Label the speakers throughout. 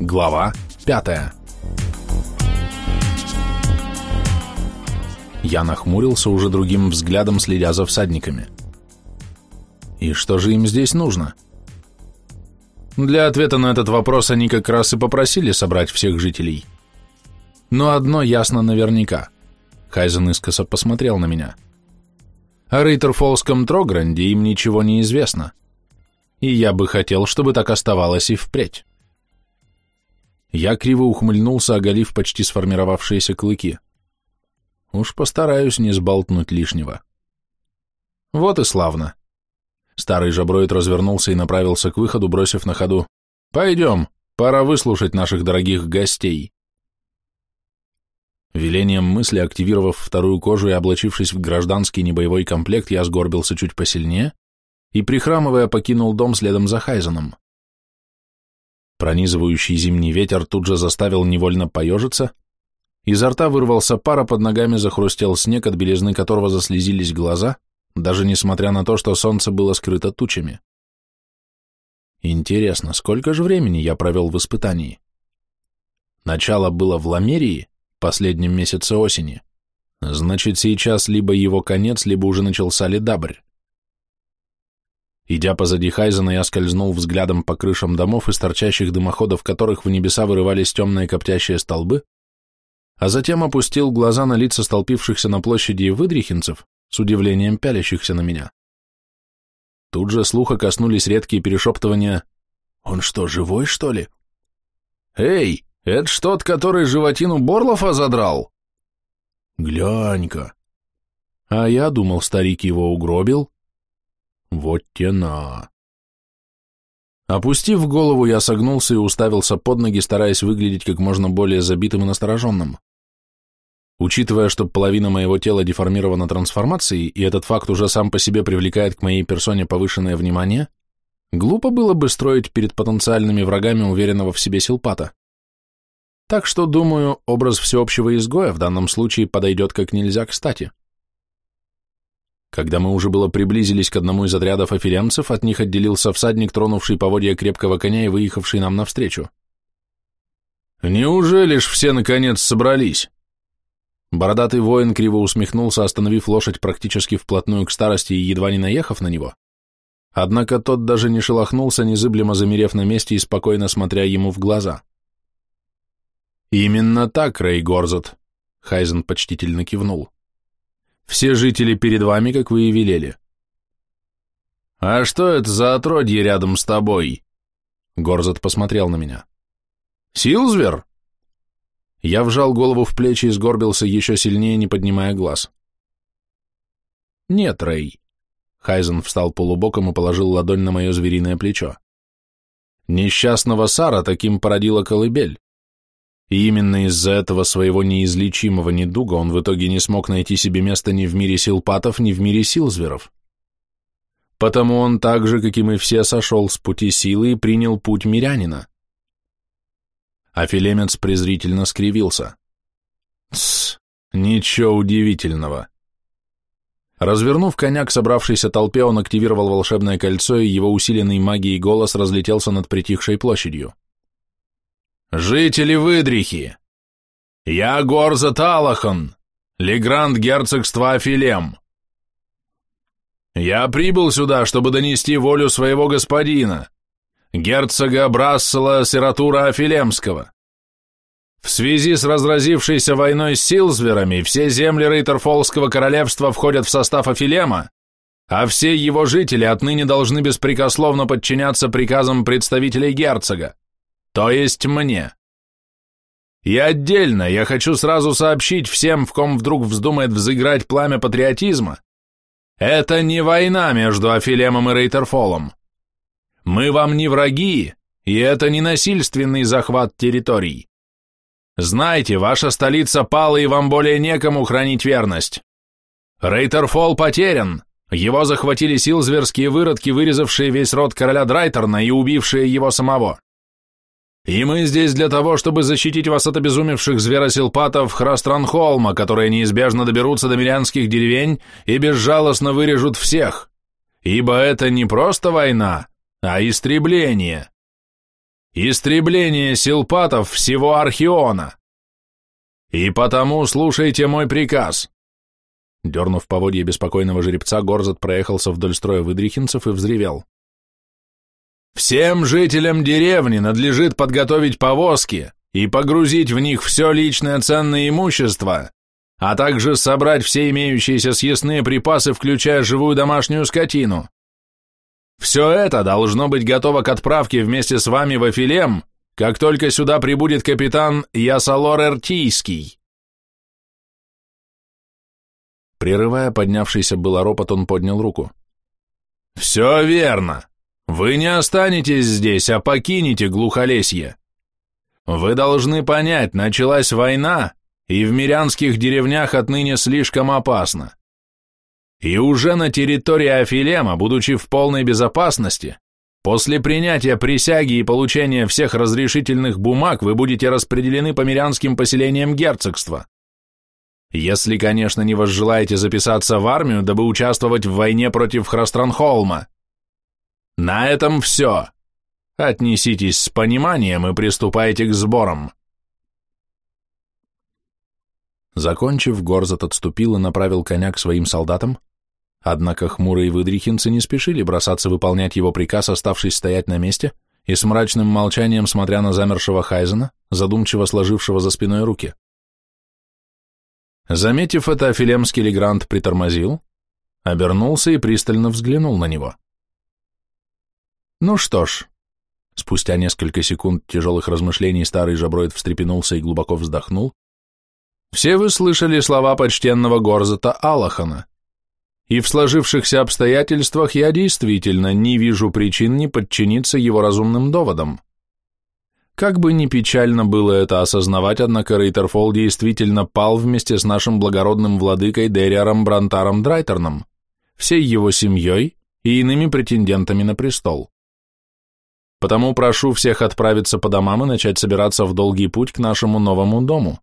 Speaker 1: Глава пятая. Я нахмурился уже другим взглядом, следя за всадниками. И что же им здесь нужно? Для ответа на этот вопрос они как раз и попросили собрать всех жителей. Но одно ясно наверняка. Хайзен искоса посмотрел на меня. О Рейтерфолском Трогранде им ничего не известно. И я бы хотел, чтобы так оставалось и впредь. Я криво ухмыльнулся, оголив почти сформировавшиеся клыки. Уж постараюсь не сболтнуть лишнего. Вот и славно. Старый жаброид развернулся и направился к выходу, бросив на ходу. «Пойдем, пора выслушать наших дорогих гостей». Велением мысли, активировав вторую кожу и облачившись в гражданский небоевой комплект, я сгорбился чуть посильнее и, прихрамывая, покинул дом следом за Хайзеном. Пронизывающий зимний ветер тут же заставил невольно поежиться, изо рта вырвался пар, а под ногами захрустел снег, от белизны которого заслезились глаза, даже несмотря на то, что солнце было скрыто тучами. Интересно, сколько же времени я провел в испытании? Начало было в Ламерии, последнем месяце осени. Значит, сейчас либо его конец, либо уже начался ледабрь. Идя позади Хайзена, я скользнул взглядом по крышам домов, из торчащих дымоходов которых в небеса вырывались темные коптящие столбы, а затем опустил глаза на лица столпившихся на площади выдрихинцев, с удивлением пялящихся на меня. Тут же слуха коснулись редкие перешептывания «Он что, живой, что ли?» «Эй, это ж тот, который животину Борлофа задрал?» «Глянь-ка!» А я думал, старик его угробил, вот тена. Опустив голову, я согнулся и уставился под ноги, стараясь выглядеть как можно более забитым и настороженным. Учитывая, что половина моего тела деформирована трансформацией, и этот факт уже сам по себе привлекает к моей персоне повышенное внимание, глупо было бы строить перед потенциальными врагами уверенного в себе силпата. Так что, думаю, образ всеобщего изгоя в данном случае подойдет как нельзя кстати. Когда мы уже было приблизились к одному из отрядов афилемцев, от них отделился всадник, тронувший поводья крепкого коня и выехавший нам навстречу. «Неужели ж все наконец собрались?» Бородатый воин криво усмехнулся, остановив лошадь практически вплотную к старости и едва не наехав на него. Однако тот даже не шелохнулся, незыблемо замерев на месте и спокойно смотря ему в глаза. «Именно так, Рэй Горзот», — Хайзен почтительно кивнул. Все жители перед вами, как вы и велели. А что это за отродье рядом с тобой? Горзат посмотрел на меня. Силзвер? Я вжал голову в плечи и сгорбился еще сильнее, не поднимая глаз. Нет, Рэй. Хайзен встал полубоком и положил ладонь на мое звериное плечо. Несчастного Сара таким породила колыбель. И именно из-за этого своего неизлечимого недуга он в итоге не смог найти себе места ни в мире силпатов, ни в мире силзверов. Потому он так же, как и мы все, сошел с пути силы и принял путь мирянина. А Филемец презрительно скривился. Тсс, ничего удивительного. Развернув коня к собравшейся толпе, он активировал волшебное кольцо, и его усиленный магией голос разлетелся над притихшей площадью. Жители Выдрихи! Я Горза Талахан, Легранд герцогства Афилем. Я прибыл сюда, чтобы донести волю своего господина, герцога Брассела Сиратура Афилемского. В связи с разразившейся войной с Силзверами все земли Рейтерфолского королевства входят в состав Афилема, а все его жители отныне должны беспрекословно подчиняться приказам представителей герцога то есть мне. И отдельно я хочу сразу сообщить всем, в ком вдруг вздумает взыграть пламя патриотизма. Это не война между Афилемом и Рейтерфолом. Мы вам не враги, и это не насильственный захват территорий. Знайте, ваша столица пала, и вам более некому хранить верность. Рейтерфол потерян. Его захватили силзверские выродки, вырезавшие весь род короля Драйтерна и убившие его самого. И мы здесь для того, чтобы защитить вас от обезумевших зверосилпатов Храстранхолма, которые неизбежно доберутся до милянских деревень и безжалостно вырежут всех. Ибо это не просто война, а истребление. истребление силпатов всего Архиона. И потому слушайте мой приказ. Дернув поводье беспокойного жеребца, Горзат проехался вдоль строя выдрихинцев и взревел. «Всем жителям деревни надлежит подготовить повозки и погрузить в них все личное ценное имущество, а также собрать все имеющиеся съестные припасы, включая живую домашнюю скотину. Все это должно быть готово к отправке вместе с вами в Афилем, как только сюда прибудет капитан Ясалор Эртийский.
Speaker 2: Прерывая поднявшийся было ропот, он поднял руку.
Speaker 1: «Все верно. Вы не останетесь здесь, а покинете глухолесье. Вы должны понять, началась война, и в мирянских деревнях отныне слишком опасно. И уже на территории Афилема, будучи в полной безопасности, после принятия присяги и получения всех разрешительных бумаг вы будете распределены по мирянским поселениям герцогства. Если, конечно, не возжелаете записаться в армию, дабы участвовать в войне против Храстранхолма. На этом все. Отнеситесь с пониманием и приступайте к сборам.
Speaker 2: Закончив, Горзат отступил и направил коня к своим солдатам, однако хмурые выдрихинцы не спешили бросаться выполнять его приказ, оставшись стоять на месте и с мрачным молчанием смотря на замершего Хайзена, задумчиво сложившего за спиной руки. Заметив это, Филемский Легрант притормозил, обернулся и пристально взглянул на него. Ну что ж, спустя несколько секунд тяжелых размышлений старый жаброид встрепенулся и глубоко вздохнул, все вы слышали слова почтенного Горзата Аллахана, и в сложившихся обстоятельствах я действительно не вижу причин не подчиниться его разумным доводам. Как бы ни печально было это осознавать, однако Рейтерфолл действительно пал вместе с нашим благородным владыкой Дериаром Брантаром Драйтерном, всей его семьей и иными претендентами на престол. Потому прошу всех отправиться по домам и начать собираться в долгий путь к нашему новому дому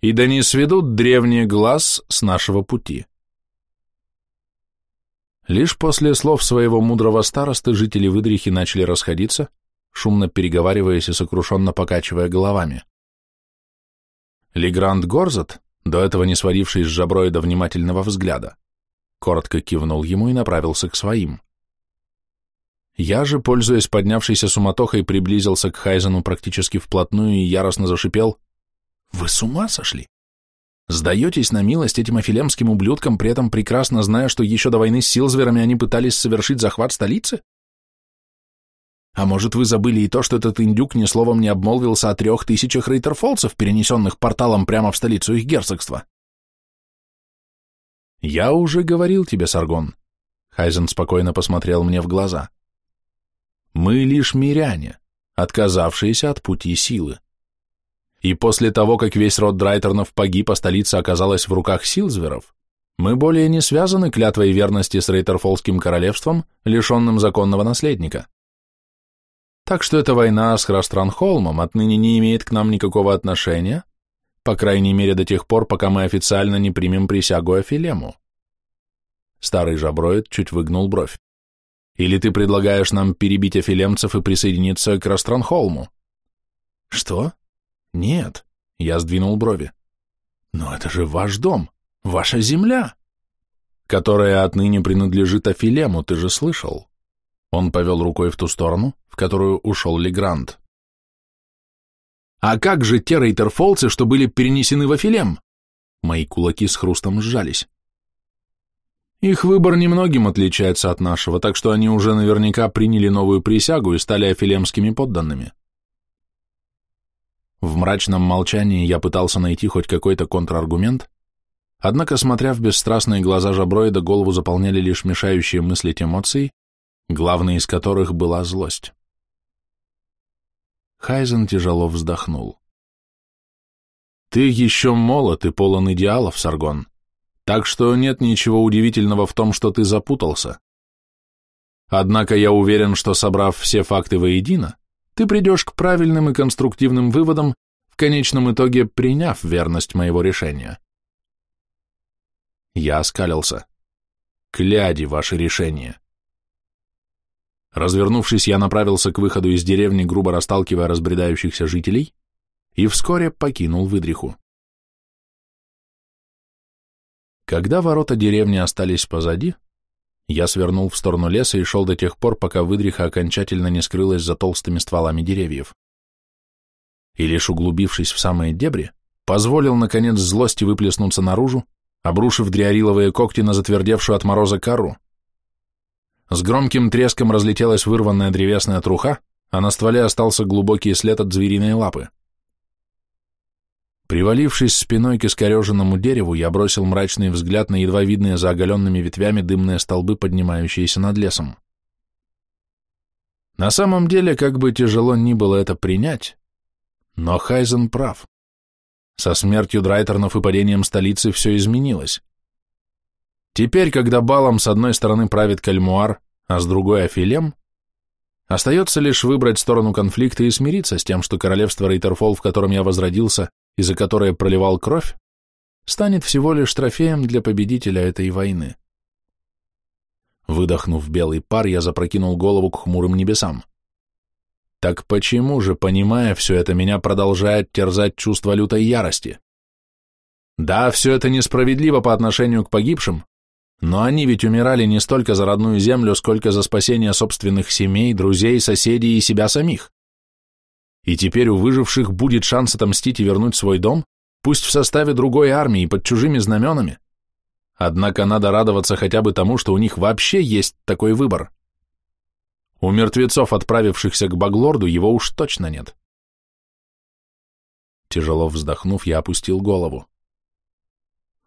Speaker 2: и да не сведут древний глаз с нашего пути. Лишь после слов своего мудрого старосты жители Выдрихи начали расходиться, шумно переговариваясь и сокрушенно покачивая головами. Легранд Горзат, до этого не сваривший с жаброида внимательного взгляда, коротко кивнул ему и направился к своим. Я же, пользуясь поднявшейся суматохой, приблизился к Хайзену практически вплотную и яростно зашипел вы с ума сошли? Сдаетесь на милость этим афилемским ублюдкам, при этом прекрасно зная, что еще до войны с Силзверами они пытались совершить захват столицы? А может, вы забыли и то, что этот индюк ни словом не обмолвился о трех тысячах рейтерфолцев, перенесенных порталом прямо в столицу их герцогства? Я уже говорил тебе, Саргон. Хайзен спокойно посмотрел мне в глаза. Мы лишь миряне, отказавшиеся от пути силы. И после того, как весь род Драйтернов погиб, а столица оказалась в руках Силзверов, мы более не связаны клятвой верности с Рейтерфолским королевством, лишенным законного наследника. Так что эта война с Храстранхолмом отныне не имеет к нам никакого отношения, по крайней мере до тех пор, пока мы официально не примем присягу Афилему. Старый жаброид чуть выгнул бровь. Или ты предлагаешь нам перебить афилемцев и присоединиться к Растранхолму? Что? Нет, я сдвинул брови. Но это же ваш дом, ваша земля, которая отныне принадлежит Афилему, ты же слышал. Он повел рукой в ту сторону, в которую ушел Легрант. А как же те рейтерфолцы, что были перенесены в Афилем? Мои кулаки с хрустом сжались. Их выбор немногим отличается от нашего, так что они уже наверняка приняли новую присягу и стали афилемскими подданными. В мрачном молчании я пытался найти хоть какой-то контраргумент, однако, смотря в бесстрастные глаза жаброида, голову заполняли лишь мешающие мыслить эмоции, главной из которых была злость. Хайзен тяжело вздохнул. «Ты еще молод и полон идеалов, Саргон, так что нет ничего удивительного в том, что ты запутался. Однако я уверен, что, собрав все факты воедино, ты придешь к правильным и конструктивным выводам, в конечном итоге приняв верность моего решения. Я оскалился. Кляди ваше решение. Развернувшись, я направился к выходу из деревни, грубо расталкивая разбредающихся жителей, и вскоре покинул выдриху. Когда ворота деревни остались позади, я свернул в сторону леса и шел до тех пор, пока выдриха окончательно не скрылась за толстыми стволами деревьев. И лишь углубившись в самые дебри, позволил, наконец, злости выплеснуться наружу, обрушив дриариловые когти на затвердевшую от мороза кору. С громким треском разлетелась вырванная древесная труха, а на стволе остался глубокий след от звериной лапы. Привалившись спиной к искореженному дереву, я бросил мрачный взгляд на едва видные за оголенными ветвями дымные столбы, поднимающиеся над лесом. На самом деле, как бы тяжело ни было это принять, но Хайзен прав. Со смертью Драйтернов и падением столицы все изменилось. Теперь, когда балом с одной стороны правит Кальмуар, а с другой Афилем, остается лишь выбрать сторону конфликта и смириться с тем, что королевство Рейтерфолл, в котором я возродился, и за которое проливал кровь, станет всего лишь трофеем для победителя этой войны. Выдохнув белый пар, я запрокинул голову к хмурым небесам. Так почему же, понимая все это, меня продолжает терзать чувство лютой ярости? Да, все это несправедливо по отношению к погибшим, но они ведь умирали не столько за родную землю, сколько за спасение собственных семей, друзей, соседей и себя самих. И теперь у выживших будет шанс отомстить и вернуть свой дом, пусть в составе другой армии, под чужими знаменами. Однако надо радоваться хотя бы тому, что у них вообще есть такой выбор. У мертвецов, отправившихся к Баглорду, его уж точно нет. Тяжело вздохнув, я опустил голову.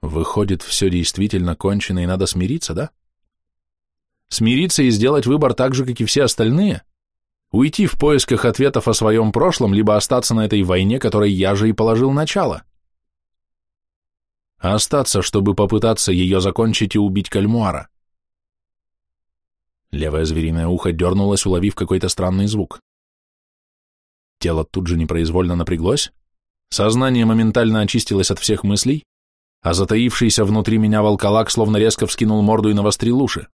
Speaker 2: Выходит, все действительно кончено и надо смириться, да? Смириться и сделать выбор так же, как и все остальные? Уйти в поисках ответов о своем прошлом, либо остаться на этой войне, которой я же и положил начало? Остаться, чтобы попытаться ее закончить и убить Кальмуара. Левое звериное ухо дернулось, уловив какой-то странный звук. Тело тут же непроизвольно напряглось, сознание моментально очистилось от всех мыслей, а затаившийся внутри меня волколак словно резко вскинул морду и навострил уши.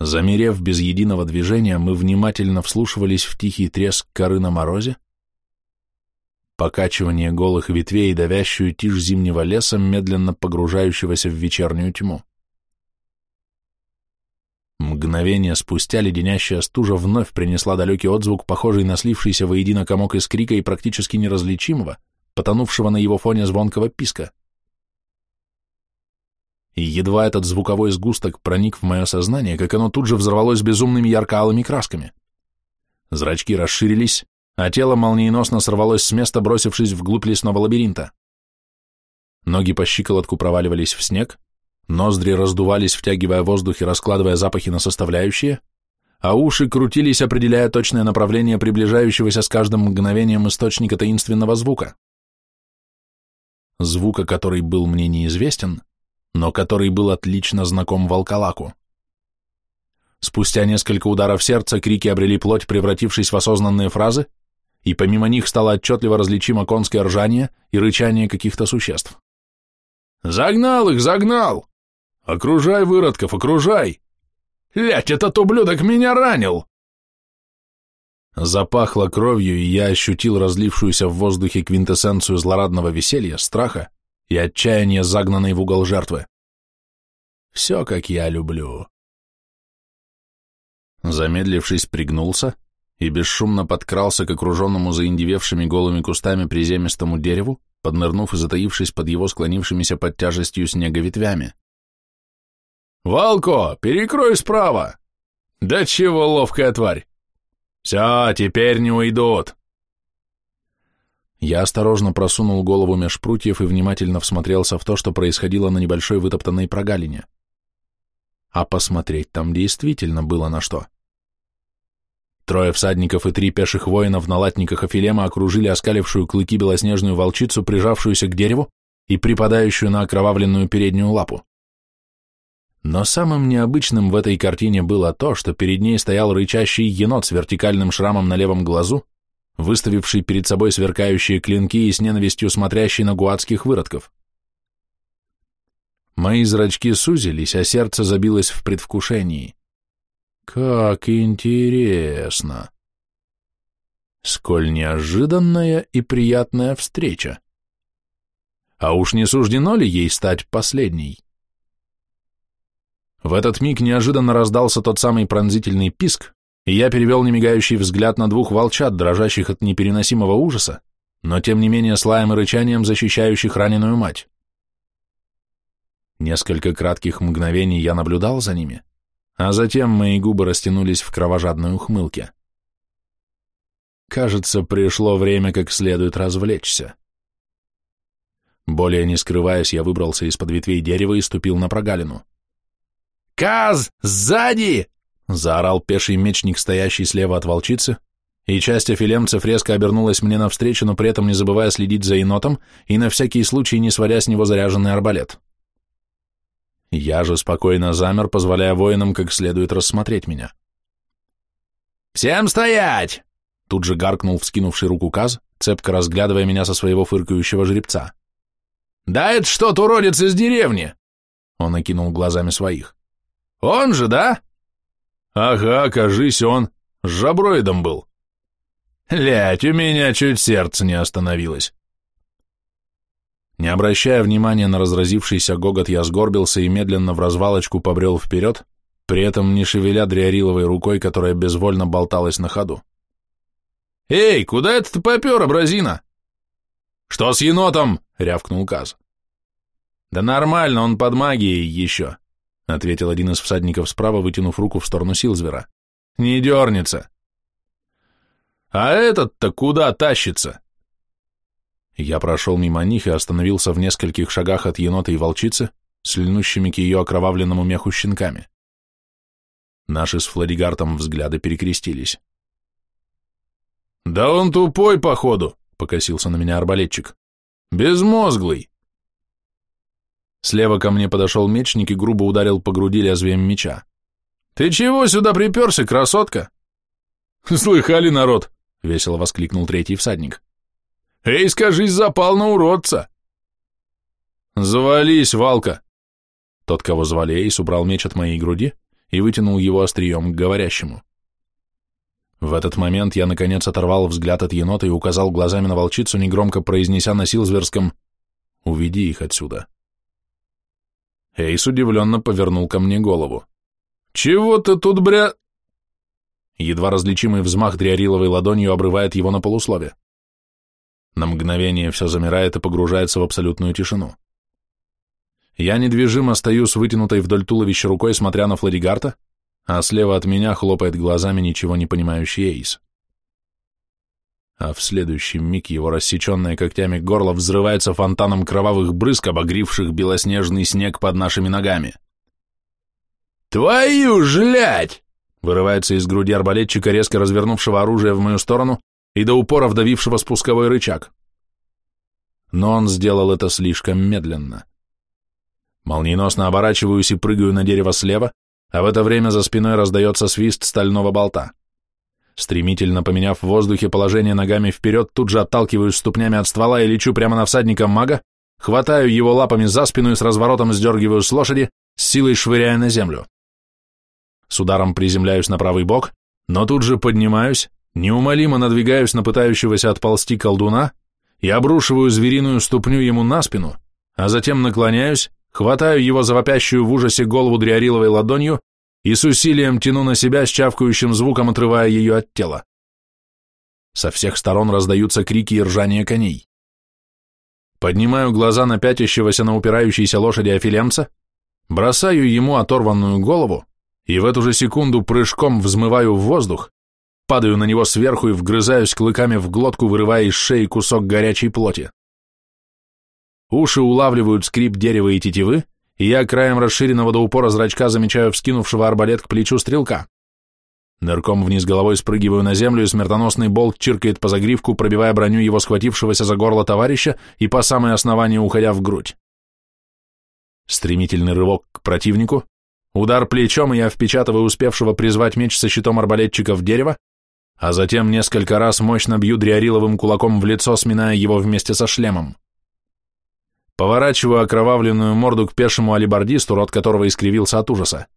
Speaker 2: Замерев без единого движения, мы внимательно вслушивались в тихий треск коры на морозе, покачивание голых ветвей давящую тишь зимнего леса, медленно погружающегося в вечернюю тьму. Мгновение спустя леденящая стужа вновь принесла далекий отзвук, похожий на слившийся воедино комок из крика и практически неразличимого, потонувшего на его фоне звонкого писка. И едва этот звуковой сгусток проник в мое сознание, как оно тут же взорвалось безумными ярко-алыми красками. Зрачки расширились, а тело молниеносно сорвалось с места, бросившись вглубь лесного лабиринта. Ноги по щиколотку проваливались в снег, Ноздри раздувались, втягивая воздух и раскладывая запахи на составляющие, а уши крутились, определяя точное направление приближающегося с каждым мгновением источника таинственного звука. Звука, который был мне неизвестен, но который был отлично знаком волколаку. Спустя несколько ударов сердца крики обрели плоть, превратившись в осознанные фразы, и помимо них стало отчетливо различимо конское ржание и рычание каких-то существ. «Загнал их, загнал!» Окружай, выродков, окружай! Лять, этот ублюдок меня ранил!» Запахло кровью, и я ощутил разлившуюся в воздухе квинтэссенцию злорадного веселья, страха и отчаяния загнанной в угол жертвы. Все, как я люблю. Замедлившись, пригнулся и бесшумно подкрался к окруженному заиндевевшими голыми кустами приземистому дереву, поднырнув и затаившись под его склонившимися под тяжестью снега ветвями. «Волко, перекрой справа!» «Да чего ловкая тварь!» «Все, теперь не уйдут!» Я осторожно просунул голову меж прутьев и внимательно всмотрелся в то, что происходило на небольшой вытоптанной прогалине. А посмотреть там действительно было на что. Трое всадников и три пеших воина в налатниках Афилема окружили оскалившую клыки белоснежную волчицу, прижавшуюся к дереву и припадающую на окровавленную переднюю лапу. Но самым необычным в этой картине было то, что перед ней стоял рычащий енот с вертикальным шрамом на левом глазу, выставивший перед собой сверкающие клинки и с ненавистью смотрящий на гуадских выродков. Мои зрачки сузились, а сердце забилось в предвкушении. Как интересно. Сколь неожиданная и приятная встреча. А уж не суждено ли ей стать последней? В этот миг неожиданно раздался тот самый пронзительный писк, и я перевел немигающий взгляд на двух волчат, дрожащих от непереносимого ужаса, но тем не менее с лаем и рычанием защищающих раненую мать. Несколько кратких мгновений я наблюдал за ними, а затем мои губы растянулись в кровожадной ухмылке. Кажется, пришло время как следует развлечься. Более не скрываясь, я выбрался из-под ветвей дерева и ступил на прогалину.
Speaker 1: «Каз! Сзади!» — заорал пеший мечник, стоящий слева от волчицы, и часть офилемцев резко обернулась мне навстречу, но при этом не забывая следить за енотом и на всякий случай не сводя с него заряженный арбалет. Я же спокойно замер, позволяя воинам как следует рассмотреть меня. «Всем стоять!» — тут же гаркнул вскинувший руку Каз, цепко разглядывая меня со своего фыркающего жеребца. «Да это что-то уродец из деревни!» Он окинул глазами своих. Он же, да? Ага, кажись, он. С жаброидом был. Лять, у меня чуть сердце не остановилось. Не обращая внимания на разразившийся гогот, я сгорбился и медленно в развалочку побрел вперед, при этом не шевеля дриариловой рукой, которая безвольно болталась на ходу. «Эй, куда это ты попер, абразина?» «Что с енотом?» — рявкнул Каз. «Да нормально, он под магией еще ответил один из всадников справа, вытянув руку в сторону Силзвера. Не дернется. А этот-то куда тащится? Я прошел мимо них и остановился в нескольких шагах от енота и волчицы, с льнущими к ее окровавленному меху щенками. Наши с Фладигартом взгляды перекрестились. «Да он тупой, походу», — покосился на меня арбалетчик. «Безмозглый. Слева ко мне подошел мечник и грубо ударил по груди лезвием меча. «Ты чего сюда приперся, красотка?» «Слыхали, народ?» — весело воскликнул третий всадник. «Эй, скажись, запал на уродца!» «Завались, Валка!» Тот, кого звали Эйс, убрал меч от моей груди и вытянул его острием к говорящему. В этот момент я, наконец, оторвал взгляд от енота и указал глазами на волчицу, негромко произнеся на силзверском «Уведи их отсюда». Эйс удивленно повернул ко мне голову. «Чего ты тут, бря...» Едва различимый взмах дриариловой ладонью обрывает его на полуслове. На мгновение все замирает и погружается в абсолютную тишину. Я недвижимо стою с вытянутой вдоль туловища рукой, смотря на Флоригарта, а слева от меня хлопает глазами ничего не понимающий Эйс а в следующий миг его рассеченное когтями горло взрывается фонтаном кровавых брызг, обогривших белоснежный снег под нашими ногами. «Твою жлять!» — вырывается из груди арбалетчика, резко развернувшего оружие в мою сторону и до упора вдавившего спусковой рычаг. Но он сделал это слишком медленно. Молниеносно оборачиваюсь и прыгаю на дерево слева, а в это время за спиной раздается свист стального болта. Стремительно поменяв в воздухе положение ногами вперед, тут же отталкиваюсь ступнями от ствола и лечу прямо на всадника мага, хватаю его лапами за спину и с разворотом сдергиваю с лошади, с силой швыряя на землю. С ударом приземляюсь на правый бок, но тут же поднимаюсь, неумолимо надвигаюсь на пытающегося отползти колдуна и обрушиваю звериную ступню ему на спину, а затем наклоняюсь, хватаю его за вопящую в ужасе голову дриариловой ладонью и с усилием тяну на себя с чавкающим звуком, отрывая ее от тела. Со всех сторон раздаются крики и ржание коней. Поднимаю глаза на пятящегося на упирающейся лошади офилемца, бросаю ему оторванную голову и в эту же секунду прыжком взмываю в воздух, падаю на него сверху и вгрызаюсь клыками в глотку, вырывая из шеи кусок горячей плоти. Уши улавливают скрип дерева и тетивы, и я краем расширенного до упора зрачка замечаю вскинувшего арбалет к плечу стрелка. Нырком вниз головой спрыгиваю на землю, и смертоносный болт чиркает по загривку, пробивая броню его схватившегося за горло товарища и по самое основание уходя в грудь. Стремительный рывок к противнику, удар плечом, и я впечатываю успевшего призвать меч со щитом арбалетчика в дерево, а затем несколько раз мощно бью дриариловым кулаком в лицо, сминая его вместе со шлемом. Поворачиваю окровавленную морду к пешему алибардисту, рот которого искривился от ужаса.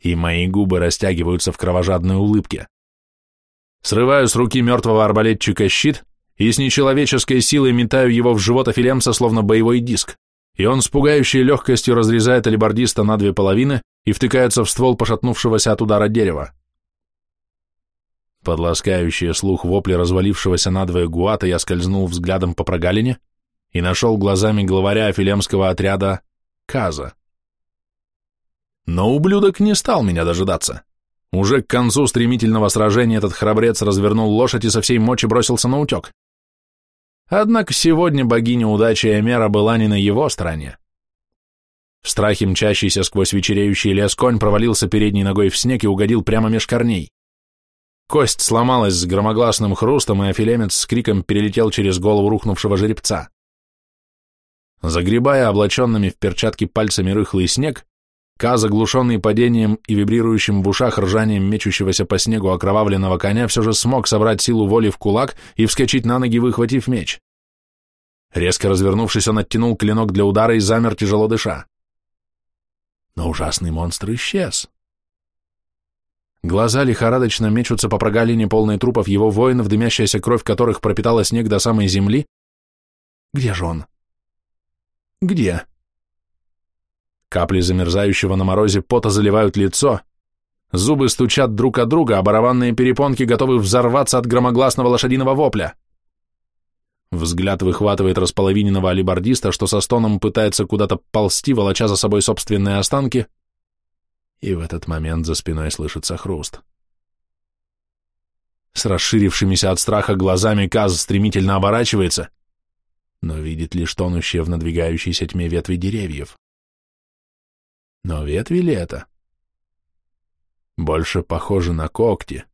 Speaker 2: и мои губы растягиваются в кровожадной улыбке. Срываю с руки мертвого арбалетчика щит и с нечеловеческой силой метаю его в живот Афилемса, словно боевой диск, и он с пугающей легкостью разрезает алибардиста на две половины и втыкается в ствол пошатнувшегося от удара дерева. Под ласкающие слух вопли развалившегося надвое гуата я скользнул взглядом по прогалине и нашел глазами главаря афилемского отряда Каза. Но ублюдок не стал меня дожидаться. Уже к концу стремительного сражения этот храбрец развернул лошадь и со всей мочи бросился на утек. Однако сегодня богиня удачи Эмера была не на его стороне. В страхе мчащийся сквозь вечереющий лес конь провалился передней ногой в снег и угодил прямо меж корней. Кость сломалась с громогласным хрустом, и Афилемец с криком перелетел через голову рухнувшего жеребца. Загребая облаченными в перчатки пальцами рыхлый снег, Ка, заглушенный падением и вибрирующим в ушах ржанием мечущегося по снегу окровавленного коня, все же смог собрать силу воли в кулак и вскочить на ноги, выхватив меч. Резко развернувшись, он оттянул клинок для удара и замер, тяжело дыша. Но ужасный монстр исчез. Глаза лихорадочно мечутся по прогалине полной трупов его воинов, дымящаяся кровь которых пропитала снег до самой земли. Где же он? Где? Капли замерзающего на морозе пота заливают лицо, зубы стучат друг от друга, а барабанные перепонки готовы взорваться от громогласного лошадиного вопля. Взгляд выхватывает располовиненного алибардиста, что со стоном пытается куда-то ползти, волоча за собой собственные останки, и в этот момент за спиной слышится хруст. С расширившимися от страха глазами Каз стремительно оборачивается, но видит лишь тонущие в надвигающейся тьме ветви деревьев. Но ветви ли это? Больше похоже на когти.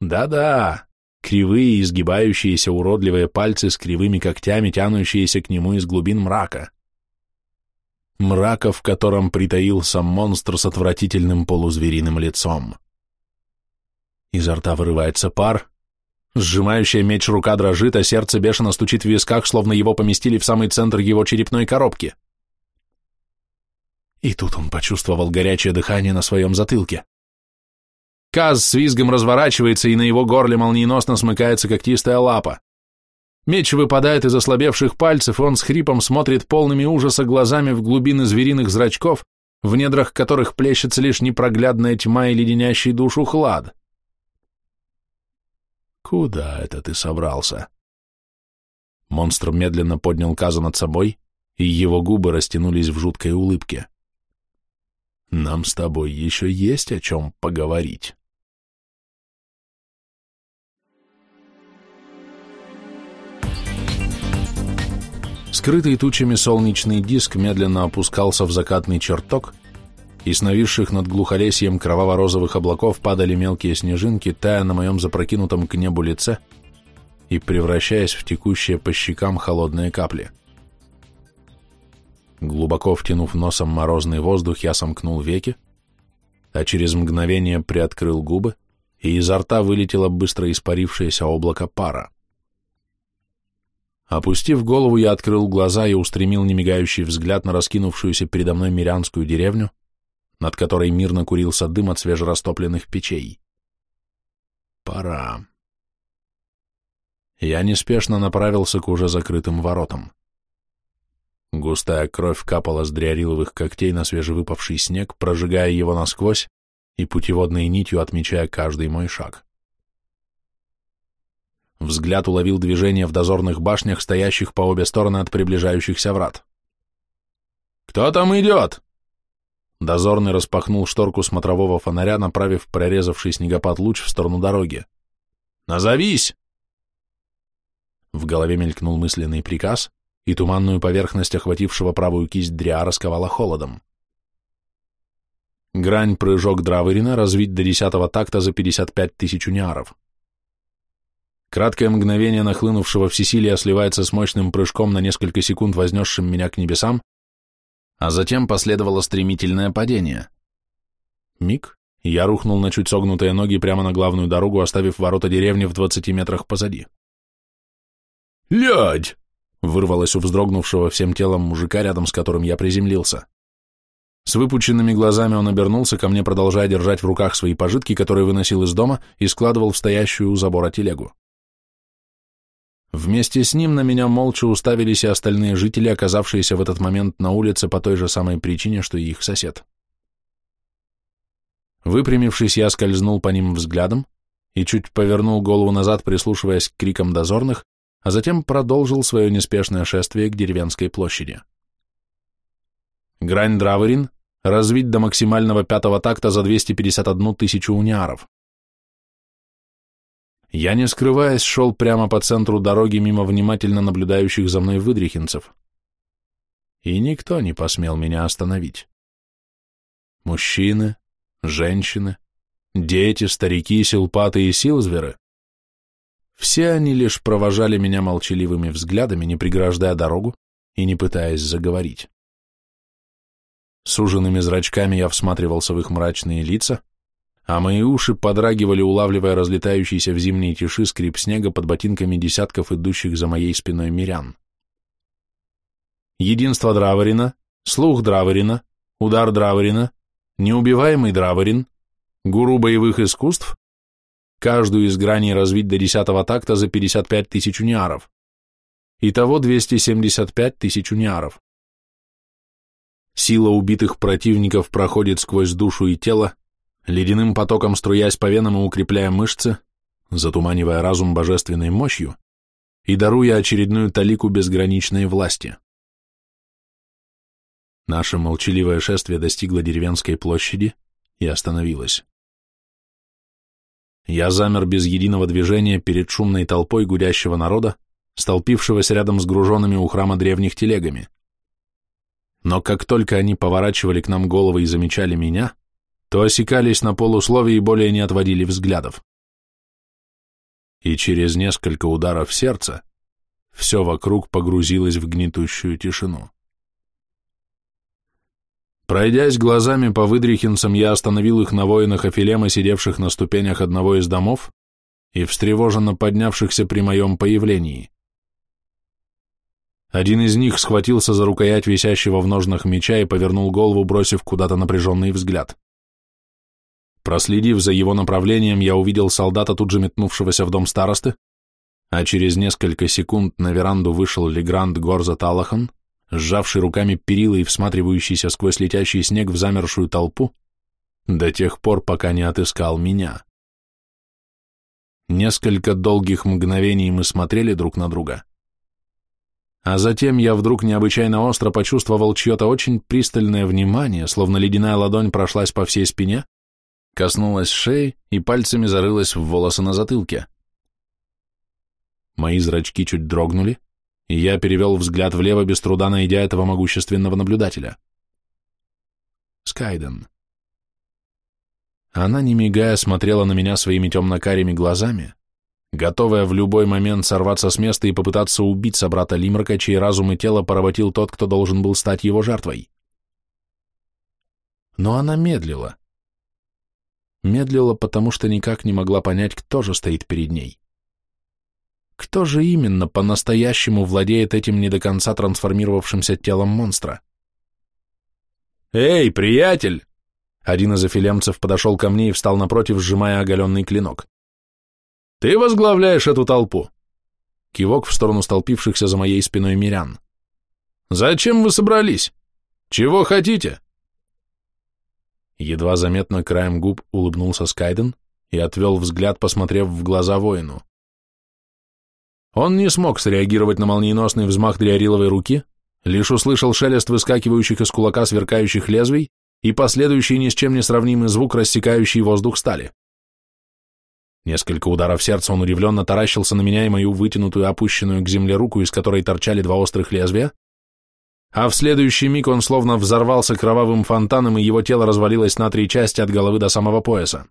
Speaker 2: Да-да, кривые, изгибающиеся уродливые пальцы с кривыми когтями, тянущиеся к нему из глубин мрака. Мрака, в котором притаился монстр с отвратительным полузвериным лицом. Изо рта вырывается пар, сжимающая меч рука дрожит, а сердце бешено стучит в висках, словно его поместили в самый центр его черепной коробки. И тут он почувствовал горячее дыхание на своем затылке. Каз с визгом разворачивается, и на его горле молниеносно смыкается когтистая лапа. Меч выпадает из ослабевших пальцев, и он с хрипом смотрит полными ужаса глазами в глубины звериных зрачков, в недрах которых плещется лишь непроглядная тьма и леденящий душу хлад. «Куда это ты собрался?» Монстр медленно поднял Каза над собой, и его губы растянулись в жуткой улыбке. Нам с тобой еще есть о чем поговорить. Скрытый тучами солнечный диск медленно опускался в закатный чертог, и с нависших над глухолесьем кроваво-розовых облаков падали мелкие снежинки, тая на моем запрокинутом к небу лице и превращаясь в текущие по щекам холодные капли. — Глубоко втянув носом морозный воздух, я сомкнул веки, а через мгновение приоткрыл губы, и изо рта вылетело быстро испарившееся облако пара. Опустив голову, я открыл глаза и устремил немигающий взгляд на раскинувшуюся передо мной мирянскую деревню, над которой мирно курился дым от свежерастопленных печей. Пора. Я неспешно направился к уже закрытым воротам. Густая кровь капала с дриариловых когтей на свежевыпавший снег, прожигая его насквозь и путеводной нитью отмечая каждый мой шаг. Взгляд уловил движение в дозорных башнях, стоящих по обе стороны от приближающихся врат. «Кто там идет?» Дозорный распахнул шторку смотрового фонаря, направив прорезавший снегопад луч в сторону дороги. «Назовись!» В голове мелькнул мысленный приказ — и туманную поверхность охватившего правую кисть дря расковала холодом. Грань прыжок Драверина развить до десятого такта за 55 тысяч униаров. Краткое мгновение нахлынувшего всесилия сливается с мощным прыжком на несколько секунд вознесшим меня к небесам, а затем последовало стремительное падение. Миг, я рухнул на чуть согнутые ноги прямо на главную дорогу, оставив ворота деревни в 20 метрах позади. «Лядь!» вырвалось у вздрогнувшего всем телом мужика, рядом с которым я приземлился. С выпученными глазами он обернулся ко мне, продолжая держать в руках свои пожитки, которые выносил из дома и складывал в стоящую у забора телегу. Вместе с ним на меня молча уставились и остальные жители, оказавшиеся в этот момент на улице по той же самой причине, что и их сосед. Выпрямившись, я скользнул по ним взглядом и чуть повернул голову назад, прислушиваясь к крикам дозорных, а затем продолжил свое неспешное шествие к деревенской площади. Грань Драверин развить до максимального пятого такта за 251 тысячу униаров. Я, не скрываясь, шел прямо по центру дороги мимо внимательно наблюдающих за мной выдрихинцев. И никто не посмел меня остановить. Мужчины, женщины, дети, старики, силпаты и силзверы. Все они лишь провожали меня молчаливыми взглядами, не преграждая дорогу и не пытаясь заговорить. Суженными зрачками я всматривался в их мрачные лица, а мои уши подрагивали, улавливая разлетающийся в зимней тиши скрип снега под ботинками десятков идущих за моей спиной мирян. Единство Драворина, слух Драворина, удар Драворина, неубиваемый Драворин, гуру боевых искусств, каждую из граней развить до десятого такта за 55 тысяч униаров. Итого 275 тысяч униаров. Сила убитых противников проходит сквозь душу и тело, ледяным потоком струясь по венам и укрепляя мышцы, затуманивая разум божественной мощью и даруя очередную талику безграничной власти. Наше молчаливое шествие достигло деревенской площади и остановилось. Я замер без единого движения перед шумной толпой гудящего народа, столпившегося рядом с груженными у храма древних телегами. Но как только они поворачивали к нам головы и замечали меня, то осекались на полусловии и более не отводили взглядов. И через несколько ударов сердца все вокруг погрузилось в гнетущую тишину. Пройдясь глазами по выдрихинцам, я остановил их на воинах Афилема, сидевших на ступенях одного из домов и встревоженно поднявшихся при моем появлении. Один из них схватился за рукоять висящего в ножнах меча и повернул голову, бросив куда-то напряженный взгляд. Проследив за его направлением, я увидел солдата, тут же метнувшегося в дом старосты, а через несколько секунд на веранду вышел Легранд Горза Талахан, сжавший руками перила и всматривающийся сквозь летящий снег в замершую толпу, до тех пор, пока не отыскал меня. Несколько долгих мгновений мы смотрели друг на друга, а затем я вдруг необычайно остро почувствовал чье-то очень пристальное внимание, словно ледяная ладонь прошлась по всей спине, коснулась шеи и пальцами зарылась в волосы на затылке. Мои зрачки чуть дрогнули, и я перевел взгляд влево, без труда найдя этого могущественного наблюдателя. Скайден. Она, не мигая, смотрела на меня своими темно-карими глазами, готовая в любой момент сорваться с места и попытаться убить собрата Лимрака, чей разум и тело поработил тот, кто должен был стать его жертвой. Но она медлила, Медлила, потому что никак не могла понять, кто же стоит перед ней. Кто же именно по-настоящему владеет этим не до конца трансформировавшимся телом монстра? «Эй, приятель!» Один из афилемцев подошел ко мне и встал напротив, сжимая оголенный клинок. «Ты возглавляешь эту толпу?» Кивок в сторону столпившихся за моей спиной мирян. «Зачем вы собрались? Чего хотите?» Едва заметно краем губ улыбнулся Скайден и отвел взгляд, посмотрев в глаза воину. Он не смог среагировать на молниеносный взмах дриариловой руки, лишь услышал шелест выскакивающих из кулака сверкающих лезвий и последующий ни с чем не сравнимый звук, рассекающий воздух стали. Несколько ударов сердца он удивленно таращился на меня и мою вытянутую, опущенную к земле руку, из которой торчали два острых лезвия, а в следующий миг он словно взорвался кровавым фонтаном, и его тело развалилось на три части от головы до самого пояса.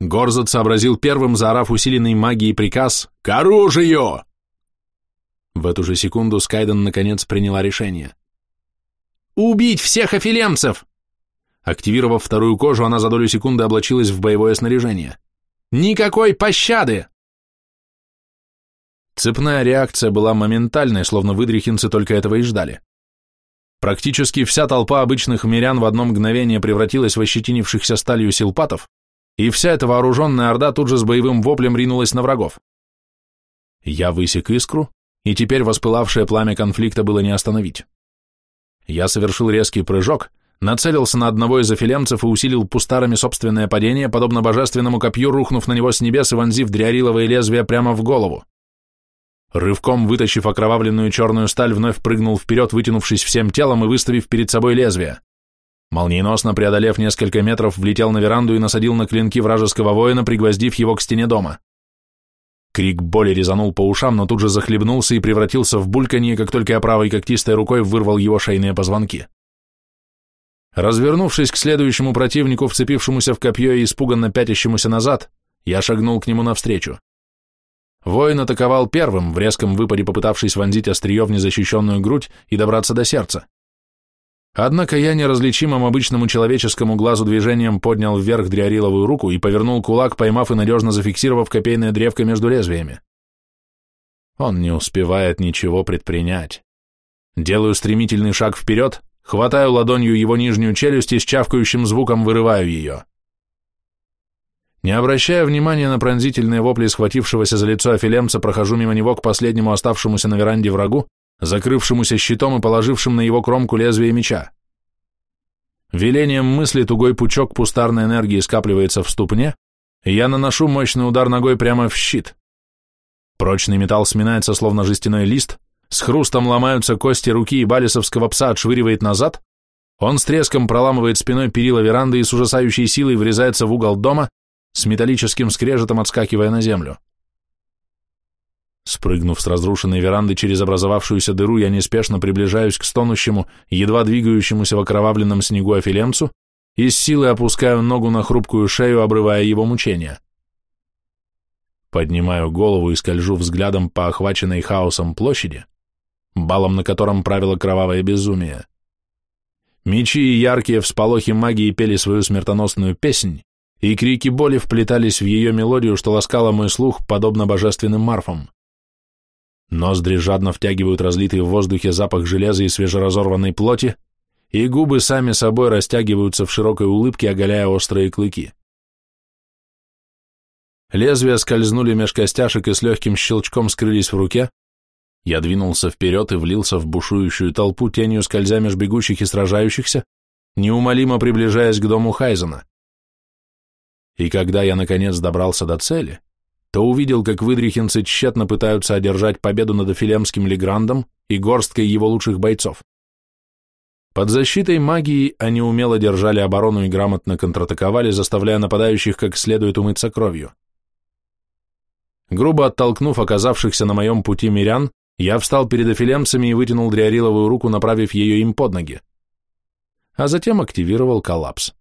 Speaker 2: Горзот сообразил первым, заорав усиленный магией приказ «К оружию!». В эту же секунду Скайден наконец приняла решение. «Убить всех афилемцев!» Активировав вторую кожу, она за долю секунды облачилась в боевое снаряжение. «Никакой пощады!» Цепная реакция была моментальной, словно выдрихинцы только этого и ждали. Практически вся толпа обычных мирян в одно мгновение превратилась в ощетинившихся сталью силпатов, и вся эта вооруженная орда тут же с боевым воплем ринулась на врагов. Я высек искру, и теперь воспылавшее пламя конфликта было не остановить. Я совершил резкий прыжок, нацелился на одного из афилемцев и усилил пустарами собственное падение, подобно божественному копью, рухнув на него с небес и вонзив дриариловое лезвие прямо в голову. Рывком вытащив окровавленную черную сталь, вновь прыгнул вперед, вытянувшись всем телом и выставив перед собой лезвие. Молниеносно преодолев несколько метров, влетел на веранду и насадил на клинки вражеского воина, пригвоздив его к стене дома. Крик боли резанул по ушам, но тут же захлебнулся и превратился в бульканье, как только я правой когтистой рукой вырвал его шейные позвонки. Развернувшись к следующему противнику, вцепившемуся в копье и испуганно пятящемуся назад, я шагнул к нему навстречу. Воин атаковал первым, в резком выпаде попытавшись вонзить острие в незащищенную грудь и добраться до сердца. Однако я неразличимым обычному человеческому глазу движением поднял вверх дриариловую руку и повернул кулак, поймав и надежно зафиксировав копейное древко между лезвиями. Он не успевает ничего предпринять. Делаю стремительный шаг вперед, хватаю ладонью его нижнюю челюсть и с чавкающим звуком вырываю ее. Не обращая внимания на пронзительные вопли схватившегося за лицо афилемца, прохожу мимо него к последнему оставшемуся на веранде врагу, закрывшемуся щитом и положившим на его кромку лезвие меча. Велением мысли тугой пучок пустарной энергии скапливается в ступне, и я наношу мощный удар ногой прямо в щит. Прочный металл сминается, словно жестяной лист, с хрустом ломаются кости руки и балисовского пса отшвыривает назад, он с треском проламывает спиной перила веранды и с ужасающей силой врезается в угол дома, с металлическим скрежетом отскакивая на землю. Спрыгнув с разрушенной веранды через образовавшуюся дыру, я неспешно приближаюсь к стонущему, едва двигающемуся в окровавленном снегу афилемцу и с силой опускаю ногу на хрупкую шею, обрывая его мучения. Поднимаю голову и скольжу взглядом по охваченной хаосом площади, балом на котором правило кровавое безумие. Мечи и яркие всполохи магии пели свою смертоносную песнь, и крики боли вплетались в ее мелодию, что ласкало мой слух, подобно божественным марфам. Ноздри жадно втягивают разлитый в воздухе запах железа и свежеразорванной плоти, и губы сами собой растягиваются в широкой улыбке, оголяя острые клыки. Лезвия скользнули меж костяшек и с легким щелчком скрылись в руке. Я двинулся вперед и влился в бушующую толпу тенью, скользя меж бегущих и сражающихся, неумолимо приближаясь к дому Хайзена. И когда я, наконец, добрался до цели, то увидел, как выдрихинцы тщетно пытаются одержать победу над Афилемским Леграндом и горсткой его лучших бойцов. Под защитой магии они умело держали оборону и грамотно контратаковали, заставляя нападающих как следует умыться кровью. Грубо оттолкнув оказавшихся на моем пути мирян, я встал перед афилемцами и вытянул дриариловую руку, направив ее им под ноги. А затем активировал коллапс.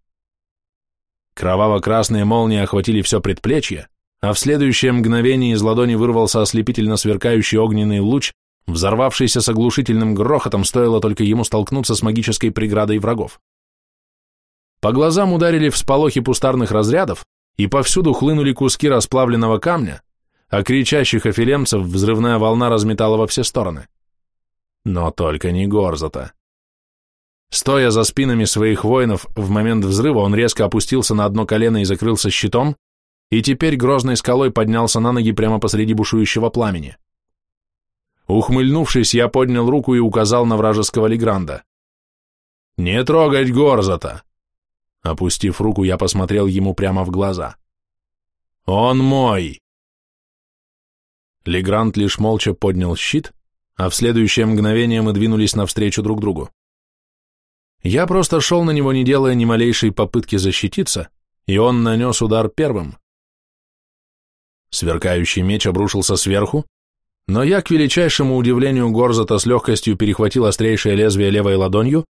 Speaker 2: Кроваво-красные молнии охватили все предплечье, а в следующее мгновение из ладони вырвался ослепительно сверкающий огненный луч, взорвавшийся с оглушительным грохотом, стоило только ему столкнуться с магической преградой врагов. По глазам ударили всполохи пустарных разрядов, и повсюду хлынули куски расплавленного камня, а кричащих офилемцев взрывная волна разметала во все стороны. Но только не Горзата. Стоя за спинами своих воинов, в момент взрыва он резко опустился на одно колено и закрылся щитом, и теперь грозной скалой поднялся на ноги прямо посреди бушующего пламени. Ухмыльнувшись, я поднял руку и указал на вражеского Легранда. «Не трогать Горзата!» Опустив руку, я посмотрел ему прямо в глаза. «Он мой!» Легранд лишь молча поднял щит, а в следующее мгновение мы двинулись навстречу друг другу. Я просто шел на него, не делая ни малейшей попытки защититься, и он нанес удар первым. Сверкающий меч обрушился сверху, но я, к величайшему удивлению Горзата, с легкостью перехватил острейшее лезвие левой ладонью,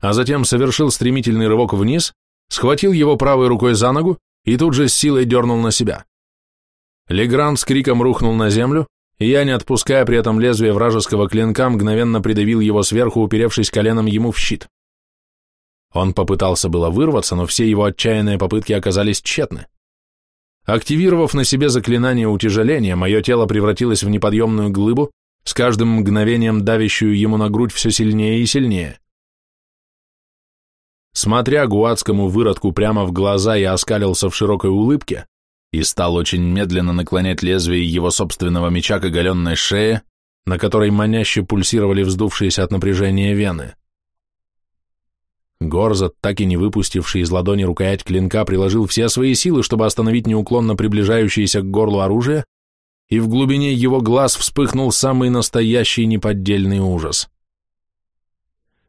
Speaker 2: а затем совершил стремительный рывок вниз, схватил его правой рукой за ногу и тут же с силой дернул на себя. Легранд с криком рухнул на землю, и я, не отпуская при этом лезвие вражеского клинка, мгновенно придавил его сверху, уперевшись коленом ему в щит. Он попытался было вырваться, но все его отчаянные попытки оказались тщетны. Активировав на себе заклинание утяжеления, мое тело превратилось в неподъемную глыбу, с каждым мгновением давящую ему на грудь все сильнее и сильнее. Смотря гуадскому выродку прямо в глаза, я оскалился в широкой улыбке и стал очень медленно наклонять лезвие его собственного меча к оголенной шее, на которой маняще пульсировали вздувшиеся от напряжения вены. Горзат, так и не выпустивший из ладони рукоять клинка, приложил все свои силы, чтобы остановить неуклонно приближающееся к горлу оружие, и в глубине его глаз вспыхнул самый настоящий неподдельный ужас.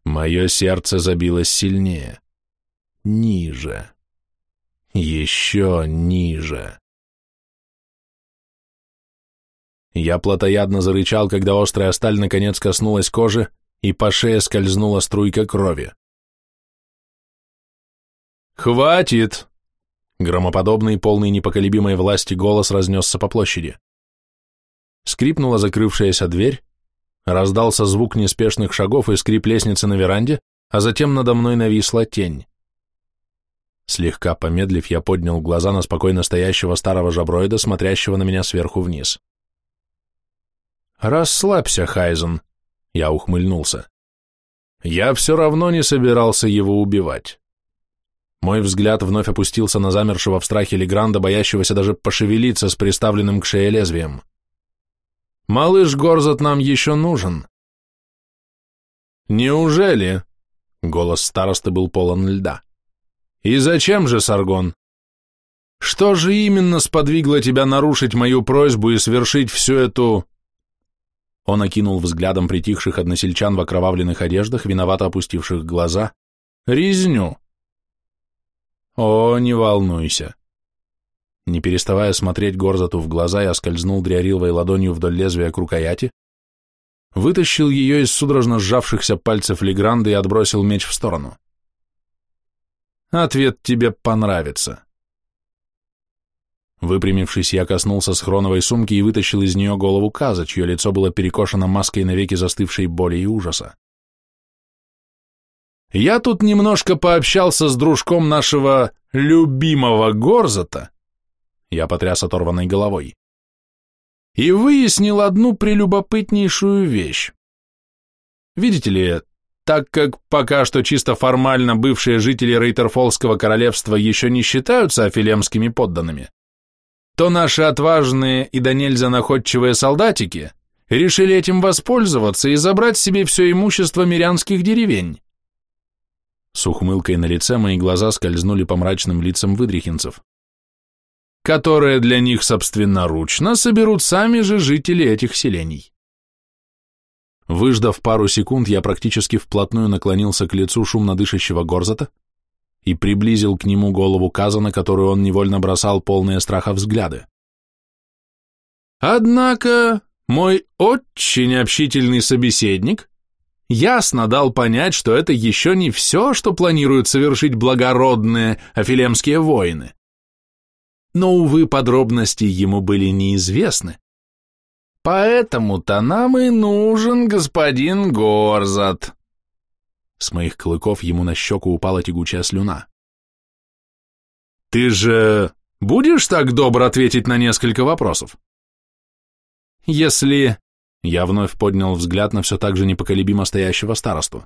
Speaker 2: Мое сердце забилось сильнее. Ниже. Еще ниже. Я плотоядно зарычал, когда острая сталь наконец коснулась кожи, и по шее скользнула струйка крови. «Хватит!» Громоподобный, полный непоколебимой власти голос разнесся по площади. Скрипнула закрывшаяся дверь, раздался звук неспешных шагов и скрип лестницы на веранде, а затем надо мной нависла тень. Слегка помедлив, я поднял глаза на спокойно стоящего старого жаброида, смотрящего на меня сверху вниз. «Расслабься, Хайзен», — я ухмыльнулся. «Я все равно не собирался его убивать». Мой взгляд вновь опустился на замершего в страхе Легранда, боящегося даже пошевелиться с приставленным к шее лезвием. «Малыш Горзат нам еще нужен». «Неужели?» — голос старосты был полон льда. «И зачем же, Саргон? Что же именно сподвигло тебя нарушить мою просьбу и свершить всю эту...» Он окинул взглядом притихших односельчан в окровавленных одеждах, виновато опустивших глаза. «Резню!» «О, не волнуйся!» Не переставая смотреть Горзату в глаза, я скользнул дриариловой ладонью вдоль лезвия к рукояти, вытащил ее из судорожно сжавшихся пальцев Легранды и отбросил меч в сторону. «Ответ тебе понравится!» Выпрямившись, я коснулся схроновой сумки и вытащил из нее голову Каза, чье лицо было перекошено маской навеки застывшей боли и ужаса. Я тут немножко пообщался с дружком нашего любимого Горзата, я потряс оторванной головой, и выяснил одну прелюбопытнейшую вещь. Видите ли, так как пока что чисто формально бывшие жители Рейтерфолского королевства еще не считаются афилемскими подданными, то наши отважные и до нельзя находчивые солдатики решили этим воспользоваться и забрать себе все имущество мирянских деревень. С ухмылкой на лице мои глаза скользнули по мрачным лицам выдрихинцев, которые для них собственноручно соберут сами же жители этих селений. Выждав пару секунд, я практически вплотную наклонился к лицу шумно дышащего Горзата, и приблизил к нему голову Каза, на которую он невольно бросал полные страха взгляды. Однако мой очень общительный собеседник ясно дал понять, что это еще не все, что планируют совершить благородные афилемские воины. Но, увы, подробности ему были неизвестны. Поэтому-то нам и нужен господин Горзат. С моих клыков ему на щеку упала тягучая слюна. «Ты же будешь так добр ответить на несколько вопросов?» «Если...» Я вновь поднял взгляд на все так же непоколебимо стоящего старосту.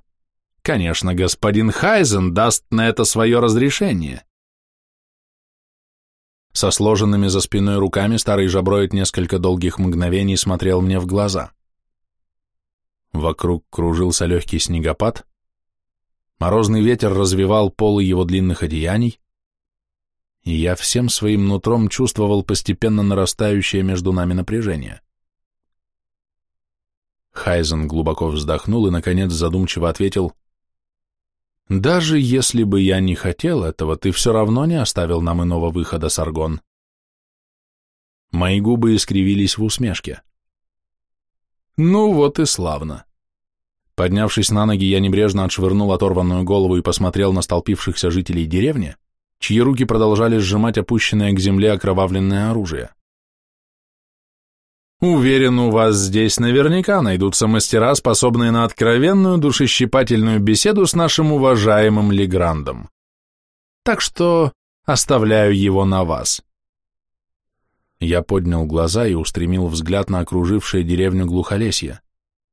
Speaker 2: «Конечно, господин Хайзен даст на это свое разрешение». Со сложенными за спиной руками старый жаброид несколько долгих мгновений смотрел мне в глаза. Вокруг кружился легкий снегопад, Морозный ветер развивал полы его длинных одеяний, и я всем своим нутром чувствовал постепенно нарастающее между нами напряжение. Хайзен глубоко вздохнул и, наконец, задумчиво ответил, «Даже если бы я не хотел этого, ты все равно не оставил нам иного выхода, Саргон». Мои губы искривились в усмешке. «Ну вот и славно. Поднявшись на ноги, я небрежно отшвырнул оторванную голову и посмотрел на столпившихся жителей деревни, чьи руки продолжали сжимать опущенное к земле окровавленное оружие. Уверен, у вас здесь наверняка найдутся мастера, способные на откровенную душещипательную беседу с нашим уважаемым Леграндом. Так что оставляю его на вас. Я поднял глаза и устремил взгляд на окружившее деревню глухолесье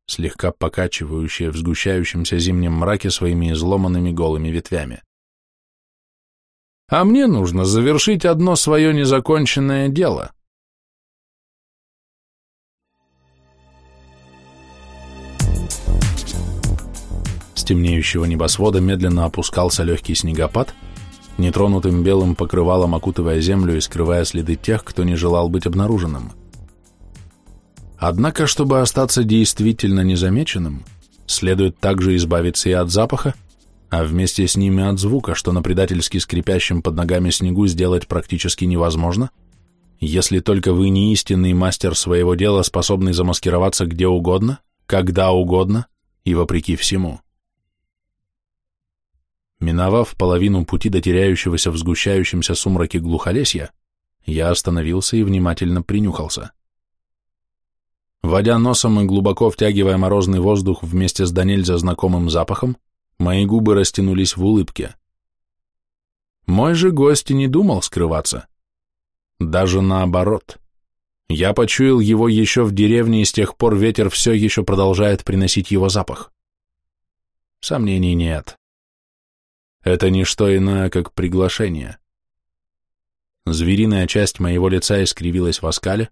Speaker 2: слегка покачивающее в сгущающемся зимнем мраке своими изломанными голыми ветвями. а мне нужно завершить одно свое незаконченное дело. С темнеющего небосвода медленно опускался легкий снегопад, нетронутым белым покрывалом окутывая землю и скрывая следы тех, кто не желал быть обнаруженным. Однако, чтобы остаться действительно незамеченным, следует также избавиться и от запаха, а вместе с ними от звука, что на предательски скрипящем под ногами снегу сделать практически невозможно, если только вы не истинный мастер своего дела, способный замаскироваться где угодно, когда угодно и вопреки всему. Миновав половину пути до теряющегося в сгущающемся сумраке глухолесья, я остановился и внимательно принюхался. Водя носом и глубоко втягивая морозный воздух вместе с до нельзя знакомым запахом, мои губы растянулись в улыбке. Мой же гость не думал скрываться. Даже наоборот. Я почуял его еще в деревне, и с тех пор ветер все еще продолжает приносить его запах. Сомнений нет. Это не что иное, как приглашение. Звериная часть моего лица искривилась в оскале,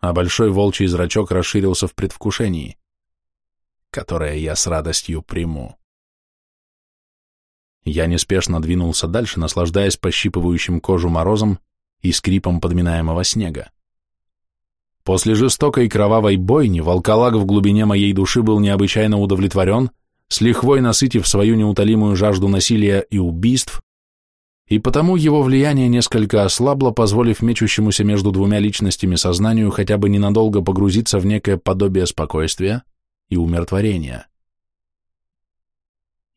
Speaker 2: а большой волчий зрачок расширился в предвкушении, которое я с радостью приму. Я неспешно двинулся дальше, наслаждаясь пощипывающим кожу морозом и скрипом подминаемого снега. После жестокой кровавой бойни волколак в глубине моей души был необычайно удовлетворен с лихвой насытив свою неутолимую жажду насилия и убийств, и потому его влияние несколько ослабло, позволив мечущемуся между двумя личностями сознанию хотя бы ненадолго погрузиться в некое подобие спокойствия и умиротворения.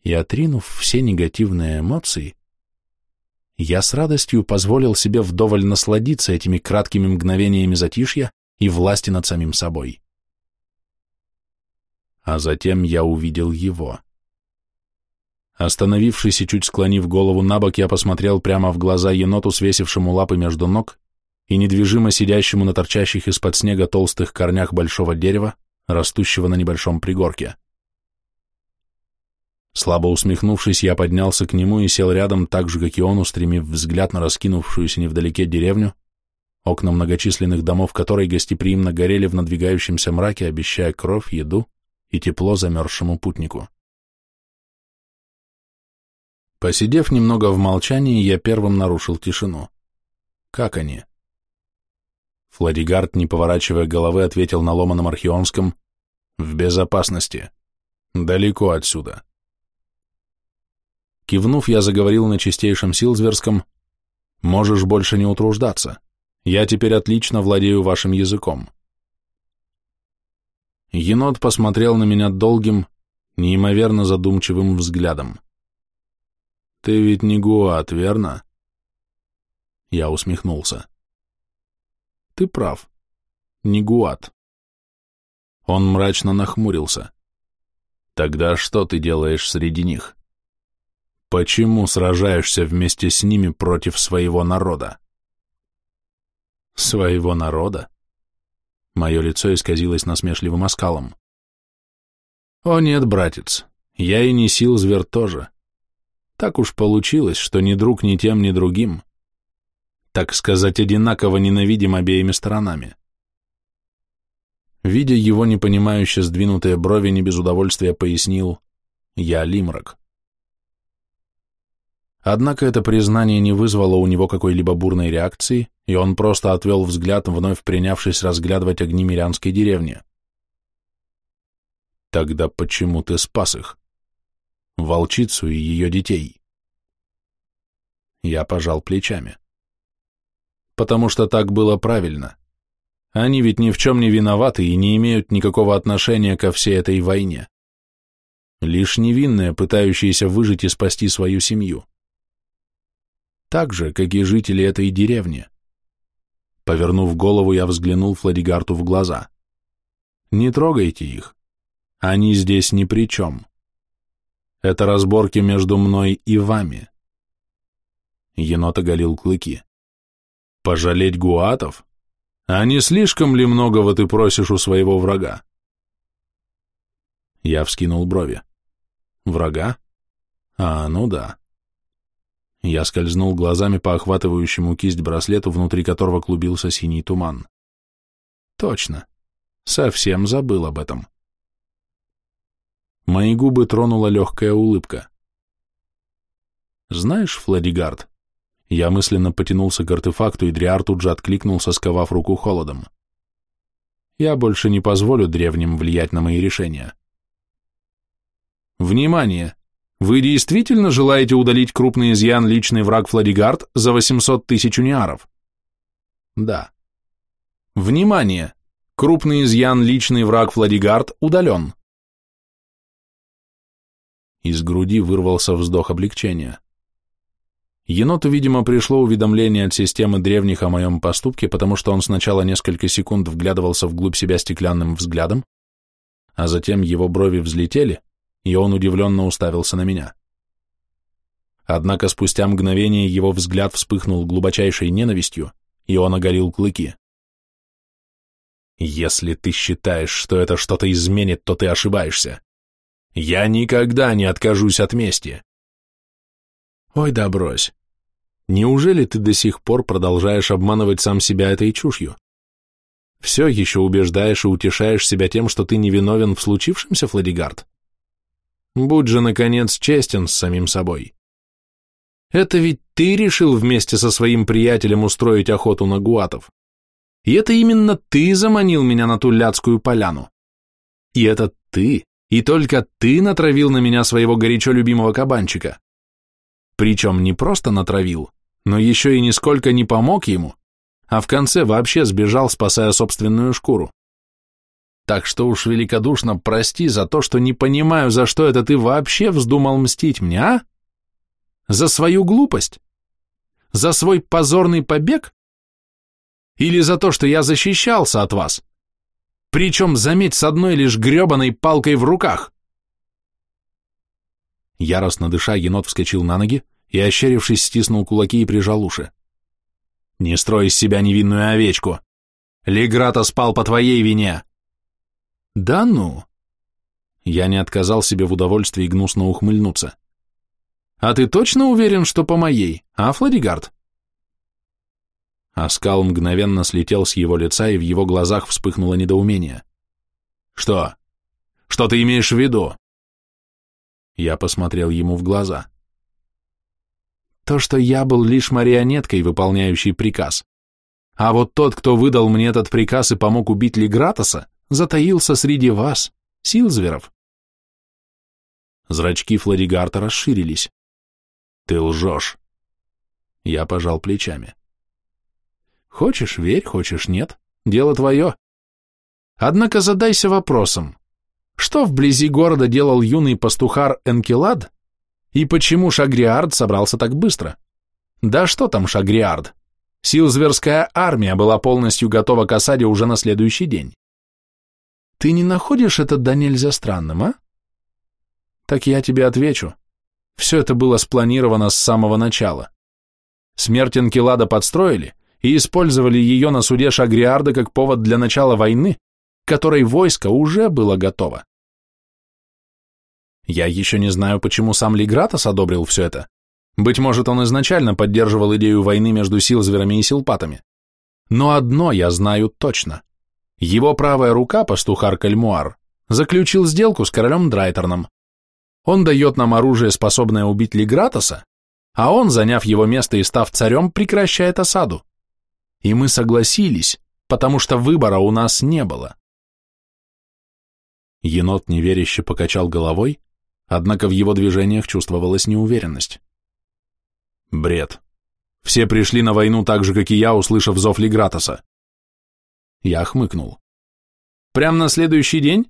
Speaker 2: И отринув все негативные эмоции, я с радостью позволил себе вдоволь насладиться этими краткими мгновениями затишья и власти над самим собой а затем я увидел его. Остановившись и чуть склонив голову на бок, я посмотрел прямо в глаза еноту, свесившему лапы между ног, и недвижимо сидящему на торчащих из-под снега толстых корнях большого дерева, растущего на небольшом пригорке. Слабо усмехнувшись, я поднялся к нему и сел рядом, так же, как и он, устремив взгляд на раскинувшуюся невдалеке деревню, окна многочисленных домов которой гостеприимно горели в надвигающемся мраке, обещая кровь, еду и тепло замерзшему путнику. Посидев немного в молчании, я первым нарушил тишину. «Как они?» Фладигард, не поворачивая головы, ответил на ломаном археонском «В безопасности. Далеко отсюда». Кивнув, я заговорил на чистейшем силзверском «Можешь больше не утруждаться. Я теперь отлично владею вашим языком. Енот посмотрел на меня долгим, неимоверно задумчивым взглядом. «Ты ведь не Гуат, верно?» Я усмехнулся. «Ты прав. Не Гуат». Он мрачно нахмурился. «Тогда что ты делаешь среди них? Почему сражаешься вместе с ними против своего народа?» «Своего народа?» Мое лицо исказилось насмешливым оскалом. «О нет, братец, я и не сил звер тоже. Так уж получилось, что ни друг ни тем, ни другим. Так сказать, одинаково ненавидим обеими сторонами». Видя его непонимающе сдвинутые брови, не без удовольствия пояснил «Я Лимрак». Однако это признание не вызвало у него какой-либо бурной реакции, и он просто отвел взгляд, вновь принявшись разглядывать огни мирянской деревни. «Тогда почему ты спас их? Волчицу и ее детей?» Я пожал плечами. «Потому что так было правильно. Они ведь ни в чем не виноваты и не имеют никакого отношения ко всей этой войне. Лишь невинные, пытающиеся выжить и спасти свою семью» так же, как и жители этой деревни. Повернув голову, я взглянул Фладигарту в глаза. «Не трогайте их. Они здесь ни при чем. Это разборки между мной и вами». Енот оголил клыки. «Пожалеть гуатов? А не слишком ли многого ты просишь у своего врага?» Я вскинул брови. «Врага? А, ну да. Я скользнул глазами по охватывающему кисть браслету, внутри которого клубился синий туман. Точно. Совсем забыл об этом. Мои губы тронула легкая улыбка. Знаешь, Фладигард, я мысленно потянулся к артефакту, и Дриар тут же откликнулся, сковав руку холодом. Я больше не позволю древним влиять на мои решения. Внимание! Вы действительно желаете удалить крупный изъян личный враг Фладигард за 800 тысяч униаров? Да. Внимание! Крупный изъян личный враг Фладигард удален. Из груди вырвался вздох облегчения. Еноту, видимо, пришло уведомление от системы древних о моем поступке, потому что он сначала несколько секунд вглядывался вглубь себя стеклянным взглядом, а затем его брови взлетели, и он удивленно уставился на меня. Однако спустя мгновение его взгляд вспыхнул глубочайшей ненавистью, и он оголил клыки. «Если ты считаешь, что это что-то изменит, то ты ошибаешься. Я никогда не откажусь от мести». «Ой, да брось. Неужели ты до сих пор продолжаешь обманывать сам себя этой чушью? Все еще убеждаешь и утешаешь себя тем, что ты невиновен в случившемся, Фладигард? Будь же, наконец, честен с самим собой. Это ведь ты решил вместе со своим приятелем устроить охоту на гуатов. И это именно ты заманил меня на ту ляцкую поляну. И это ты, и только ты натравил на меня своего горячо любимого кабанчика. Причем не просто натравил, но еще и нисколько не помог ему, а в конце вообще сбежал, спасая собственную шкуру. Так что уж великодушно прости за то, что не понимаю, за что это ты вообще вздумал мстить мне, а? За свою глупость? За свой позорный побег? Или за то, что я защищался от вас? Причем, заметь, с одной лишь гребаной палкой в руках. Яростно дыша, енот вскочил на ноги и, ощерившись, стиснул кулаки и прижал уши. «Не строй из себя невинную овечку! Леграта спал по твоей вине!» «Да ну!» Я не отказал себе в удовольствии гнусно ухмыльнуться. «А ты точно уверен, что по моей, а, Фладигард?» Оскал мгновенно слетел с его лица, и в его глазах вспыхнуло недоумение. «Что? Что ты имеешь в виду?» Я посмотрел ему в глаза. То, что я был лишь марионеткой, выполняющей приказ. А вот тот, кто выдал мне этот приказ и помог убить Легратоса, затаился среди вас, Силзверов. Зрачки Фладигарта расширились. Ты лжешь. Я пожал плечами. Хочешь, верь, хочешь, нет. Дело твое. Однако задайся вопросом. Что вблизи города делал юный пастухар Энкелад, и почему Шагриард собрался так быстро? Да что там Шагриард? Силзверская армия была полностью готова к осаде уже на следующий день. Ты не находишь это да нельзя странным, а? Так я тебе отвечу. Все это было спланировано с самого начала. Смерть Энкелада подстроили и использовали ее на суде Шагриарда как повод для начала войны, которой войско уже было готово. Я еще не знаю, почему сам Лигратос одобрил все это. Быть может, он изначально поддерживал идею войны между силзверами и силпатами. Но одно я знаю точно. Его правая рука, пастухар Кальмуар, заключил сделку с королем Драйтерном. Он дает нам оружие, способное убить Лигратоса, а он, заняв его место и став царем, прекращает осаду. И мы согласились, потому что выбора у нас не было. Енот неверяще покачал головой, однако в его движениях чувствовалась неуверенность. Бред. Все пришли на войну так же, как и я, услышав зов Лигратоса. Я хмыкнул. Прямо на следующий день?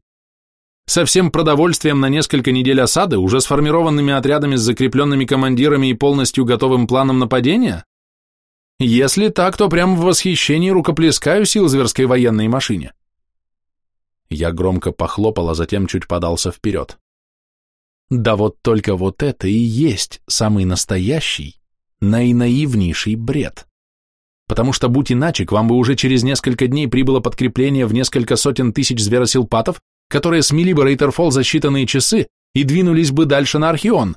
Speaker 2: Со всем продовольствием на несколько недель осады, уже сформированными отрядами с закрепленными командирами и полностью готовым планом нападения? Если так, то прямо в восхищении рукоплескаю сил зверской военной машине. Я громко похлопал, а затем чуть подался вперед. Да вот только вот это и есть самый настоящий, наинаивнейший бред потому что, будь иначе, к вам бы уже через несколько дней прибыло подкрепление в несколько сотен тысяч зверосилпатов, которые смели бы Рейтерфолл за считанные часы и двинулись бы дальше на Архион.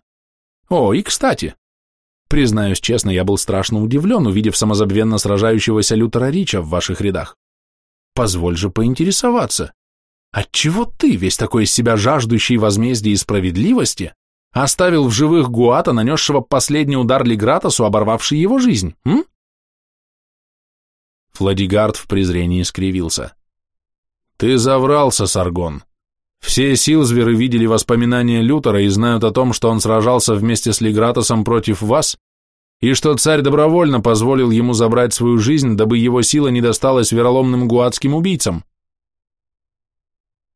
Speaker 2: О, и кстати, Признаюсь честно, я был страшно удивлен, увидев самозабвенно сражающегося Лютера Рича в ваших рядах. Позволь же поинтересоваться, отчего ты, весь такой из себя жаждущий возмездия и справедливости, оставил в живых Гуата, нанесшего последний удар Легратосу, оборвавший его жизнь, м? Фладигард в презрении скривился. Ты заврался, Саргон. Все Силзверы видели воспоминания Лютера и знают о том, что он сражался вместе с Легратосом против вас, и что царь добровольно позволил ему забрать свою жизнь, дабы его сила не досталась вероломным гуадским убийцам.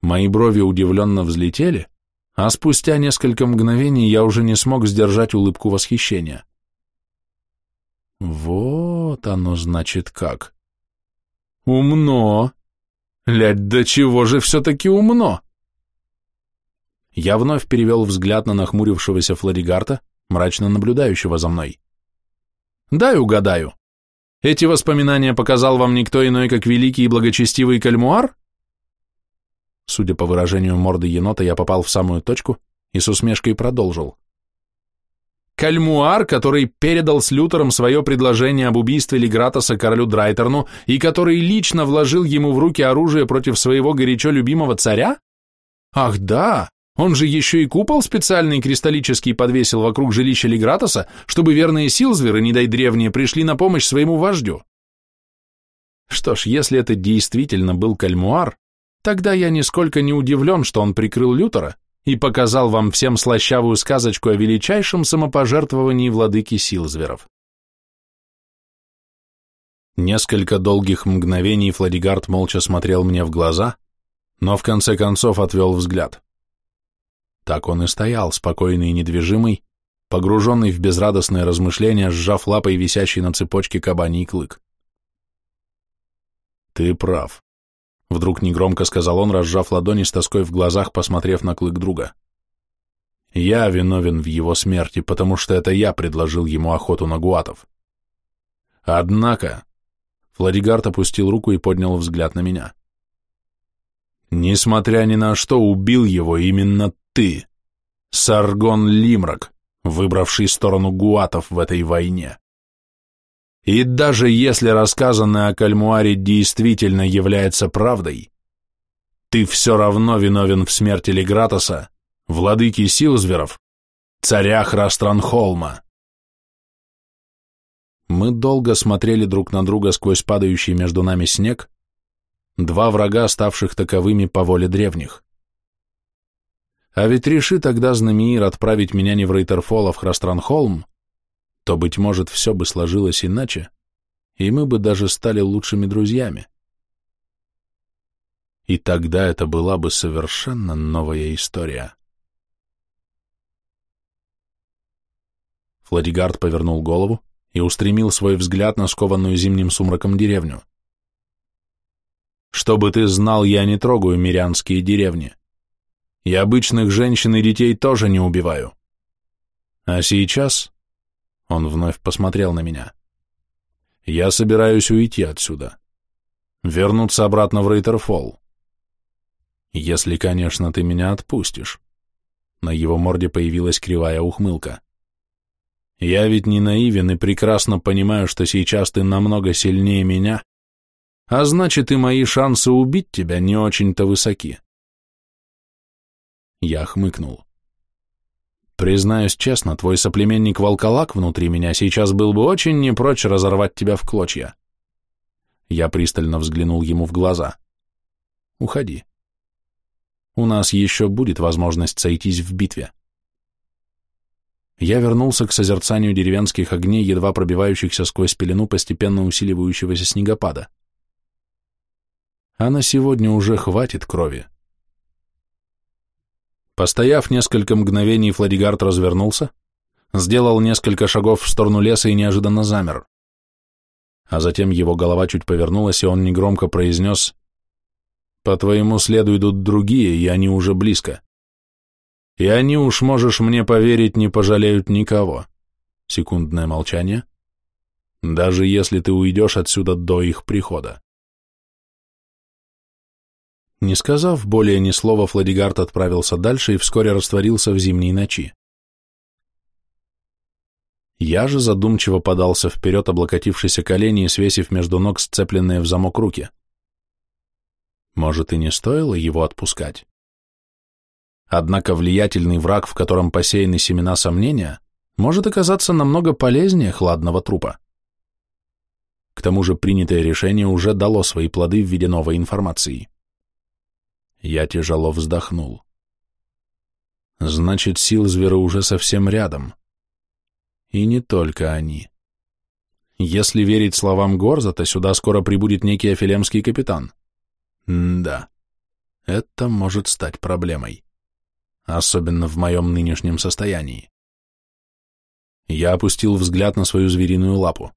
Speaker 2: Мои брови удивленно взлетели, а спустя несколько мгновений я уже не смог сдержать улыбку восхищения. Вот оно значит как. Умно. Лядь, до чего же все-таки умно? Я вновь перевел взгляд на нахмурившегося Флоригарта, мрачно наблюдающего за мной. Дай угадаю. Эти воспоминания показал вам никто иной, как великий и благочестивый Кальмуар? Судя по выражению морды енота, я попал в самую точку и с усмешкой продолжил. Кальмуар, который передал с Лютером свое предложение об убийстве Легратоса королю Драйтерну и который лично вложил ему в руки оружие против своего горячо любимого царя? Ах да, он же еще и купол специальный кристаллический подвесил вокруг жилища Легратоса, чтобы верные Силзверы, не дай древние, пришли на помощь своему вождю. Что ж, если это действительно был Кальмуар, Тогда я нисколько не удивлен, что он прикрыл Лютера и показал вам всем слащавую сказочку о величайшем самопожертвовании владыки Силзверов. Несколько долгих мгновений Фладигард молча смотрел мне в глаза, но в конце концов отвел взгляд. Так он и стоял, спокойный и недвижимый, погруженный в безрадостное размышление, сжав лапой висящий на цепочке кабаний клык. «Ты прав», Вдруг негромко сказал он, разжав ладони с тоской в глазах, посмотрев на клык друга. Я виновен в его смерти, потому что это я предложил ему охоту на гуатов. Однако... Фладигард опустил руку и поднял взгляд на меня. Несмотря ни на что, убил его именно ты, Саргон Лимрак, выбравший сторону гуатов в этой войне. И даже если рассказанное о Кальмуаре действительно является правдой, ты все равно виновен в смерти Легратоса, владыки Силзверов, царя Храстранхолма. Мы долго смотрели друг на друга сквозь падающий между нами снег, два врага, ставших таковыми по воле древних. А ведь реши тогда Знамиир отправить меня не в Рейтерфол, а в Храстранхолм, то, быть может, все бы сложилось иначе, и мы бы даже стали лучшими друзьями. И тогда это была бы совершенно новая история. Фладигард повернул голову и устремил свой взгляд на скованную зимним сумраком деревню. «Чтобы ты знал, я не трогаю мирянские деревни. И обычных женщин и детей тоже не убиваю. А сейчас он вновь посмотрел на меня. «Я собираюсь уйти отсюда. Вернуться обратно в Рейтерфолл. Если, конечно, ты меня отпустишь». На его морде появилась кривая ухмылка. «Я ведь не наивен и прекрасно понимаю, что сейчас ты намного сильнее меня, а значит и мои шансы убить тебя не очень-то высоки». Я хмыкнул. Признаюсь честно, твой соплеменник Волколак внутри меня сейчас был бы очень не прочь разорвать тебя в клочья. Я пристально взглянул ему в глаза. Уходи. У нас еще будет возможность сойтись в битве. Я вернулся к созерцанию деревенских огней, едва пробивающихся сквозь пелену постепенно усиливающегося снегопада. А на сегодня уже хватит крови. Постояв несколько мгновений, Фладигард развернулся, сделал несколько шагов в сторону леса и неожиданно замер. А затем его голова чуть повернулась, и он негромко произнес «По твоему следу идут другие, и они уже близко. И они, уж можешь мне поверить, не пожалеют никого». Секундное молчание. «Даже если ты уйдешь отсюда до их прихода». Не сказав более ни слова, Фладигард отправился дальше и вскоре растворился в зимней ночи. Я же задумчиво подался вперед, облокотившись о колени и свесив между ног сцепленные в замок руки. Может, и не стоило его отпускать? Однако влиятельный враг, в котором посеяны семена сомнения, может оказаться намного полезнее хладного трупа. К тому же принятое решение уже дало свои плоды в виде новой информации. Я тяжело вздохнул. Значит, сил зверя уже совсем рядом. И не только они. Если верить словам Горза, то сюда скоро прибудет некий афилемский капитан. М да, это может стать проблемой. Особенно в моем нынешнем состоянии. Я опустил взгляд на свою звериную лапу.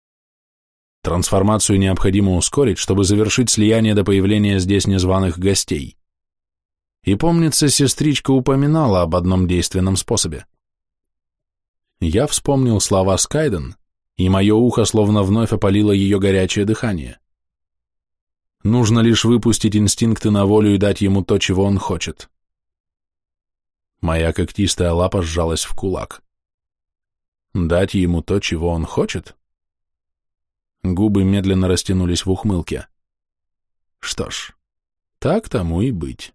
Speaker 2: Трансформацию необходимо ускорить, чтобы завершить слияние до появления здесь незваных гостей. И помнится, сестричка упоминала об одном действенном способе. Я вспомнил слова Скайден, и мое ухо словно вновь опалило ее горячее дыхание. Нужно лишь выпустить инстинкты на волю и дать ему то, чего он хочет. Моя когтистая лапа сжалась в кулак. Дать ему то, чего он хочет? Губы медленно растянулись в ухмылке. Что ж, так тому и быть.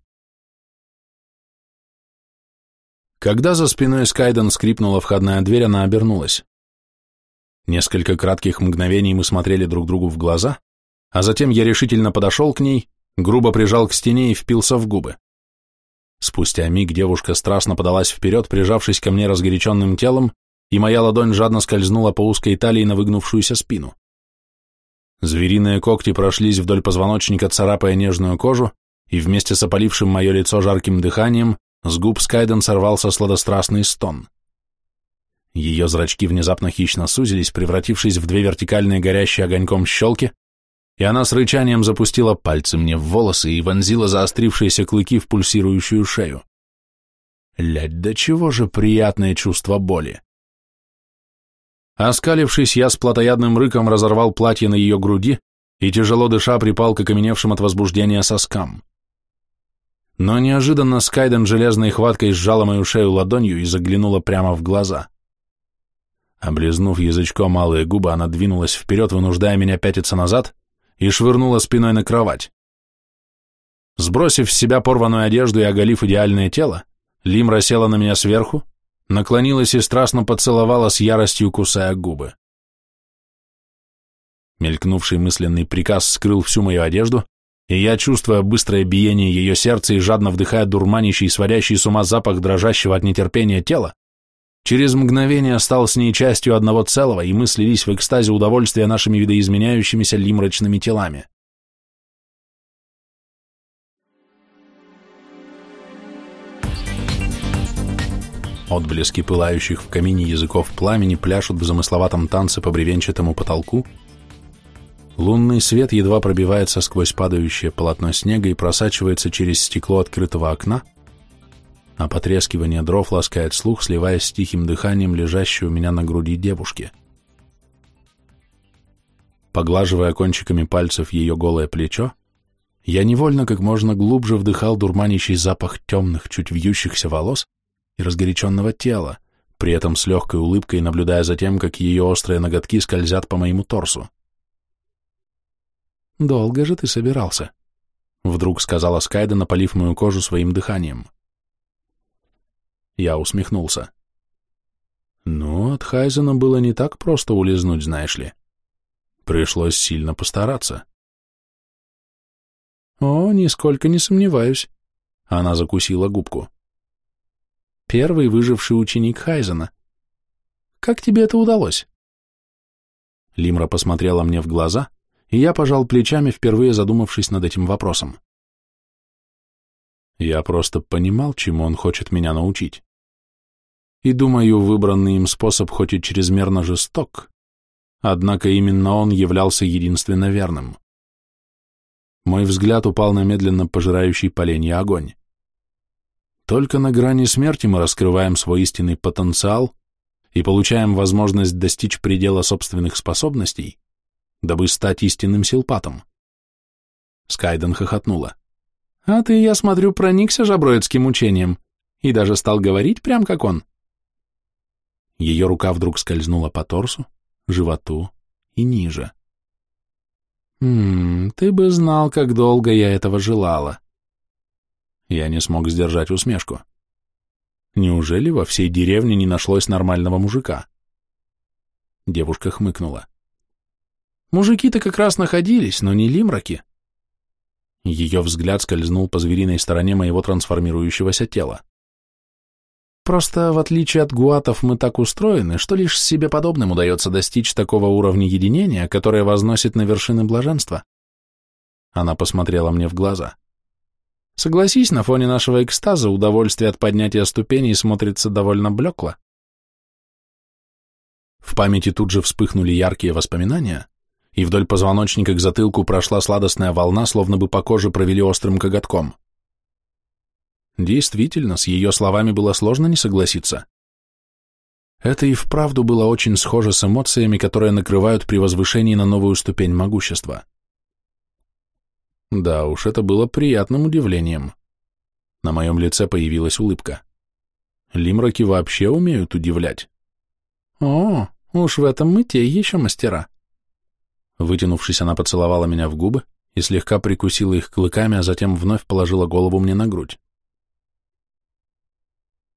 Speaker 2: Когда за спиной Скайден скрипнула входная дверь, она обернулась. Несколько кратких мгновений мы смотрели друг другу в глаза, а затем я решительно подошел к ней, грубо прижал к стене и впился в губы. Спустя миг девушка страстно подалась вперед, прижавшись ко мне разгоряченным телом, и моя ладонь жадно скользнула по узкой талии на выгнувшуюся спину. Звериные когти прошлись вдоль позвоночника, царапая нежную кожу, и вместе с опалившим мое лицо жарким дыханием с губ Скайден сорвался сладострастный стон. Ее зрачки внезапно хищно сузились, превратившись в две вертикальные горящие огоньком щелки, и она с рычанием запустила пальцы мне в волосы и вонзила заострившиеся клыки в пульсирующую шею. Лядь, да чего же приятное чувство боли! Оскалившись, я с плотоядным рыком разорвал платье на ее груди и, тяжело дыша, припал к окаменевшим от возбуждения соскам. Но неожиданно Скайден железной хваткой сжала мою шею ладонью и заглянула прямо в глаза. Облизнув язычком малые губы, она двинулась вперед, вынуждая меня пятиться назад, и швырнула спиной на кровать. Сбросив с себя порванную одежду и оголив идеальное тело, Лимра села на меня сверху, наклонилась и страстно поцеловала с яростью, кусая губы. Мелькнувший мысленный приказ скрыл всю мою одежду, и я, чувствуя быстрое биение ее сердца и жадно вдыхая дурманящий, сводящий с ума запах дрожащего от нетерпения тела, через мгновение стал с ней частью одного целого, и мы слились в экстазе удовольствия нашими видоизменяющимися лимрачными телами. Отблески пылающих в камине языков пламени пляшут в замысловатом танце по бревенчатому потолку. Лунный свет едва пробивается сквозь падающее полотно снега и просачивается через стекло открытого окна, а потрескивание дров ласкает слух, сливаясь с тихим дыханием лежащей у меня на груди девушки. Поглаживая кончиками пальцев ее голое плечо, я невольно как можно глубже вдыхал дурманящий запах темных, чуть вьющихся волос, и разгоряченного тела, при этом с легкой улыбкой наблюдая за тем, как ее острые ноготки скользят по моему торсу. «Долго же ты собирался?» — вдруг сказала Скайда, напалив мою кожу своим дыханием. Я усмехнулся. «Ну, от Хайзена было не так просто улизнуть, знаешь ли. Пришлось сильно постараться». «О, нисколько не сомневаюсь», — она закусила губку первый выживший ученик Хайзена. Как тебе это удалось? Лимра посмотрела мне в глаза, и я пожал плечами, впервые задумавшись над этим вопросом. Я просто понимал, чему он хочет меня научить. И думаю, выбранный им способ хоть и чрезмерно жесток, однако именно он являлся единственно верным. Мой взгляд упал на медленно пожирающий поленья огонь. Только на грани смерти мы раскрываем свой истинный потенциал и получаем возможность достичь предела собственных способностей, дабы стать истинным силпатом. Скайден хохотнула. «А ты, я смотрю, проникся жаброидским учением и даже стал говорить прям как он». Ее рука вдруг скользнула по торсу, животу и ниже. «Ммм, ты бы знал, как долго я этого желала». Я не смог сдержать усмешку. Неужели во всей деревне не нашлось нормального мужика? Девушка хмыкнула. Мужики-то как раз находились, но не лимраки. Ее взгляд скользнул по звериной стороне моего трансформирующегося тела. Просто, в отличие от гуатов, мы так устроены, что лишь себе подобным удается достичь такого уровня единения, которое возносит на вершины блаженства. Она посмотрела мне в глаза. Согласись, на фоне нашего экстаза удовольствие от поднятия ступеней смотрится довольно блекло. В памяти тут же вспыхнули яркие воспоминания, и вдоль позвоночника к затылку прошла сладостная волна, словно бы по коже провели острым коготком. Действительно, с ее словами было сложно не согласиться. Это и вправду было очень схоже с эмоциями, которые накрывают при возвышении на новую ступень могущества. Да уж, это было приятным удивлением. На моем лице появилась улыбка. Лимраки вообще умеют удивлять. О, уж в этом мы те еще мастера. Вытянувшись, она поцеловала меня в губы и слегка прикусила их клыками, а затем вновь положила голову мне на грудь.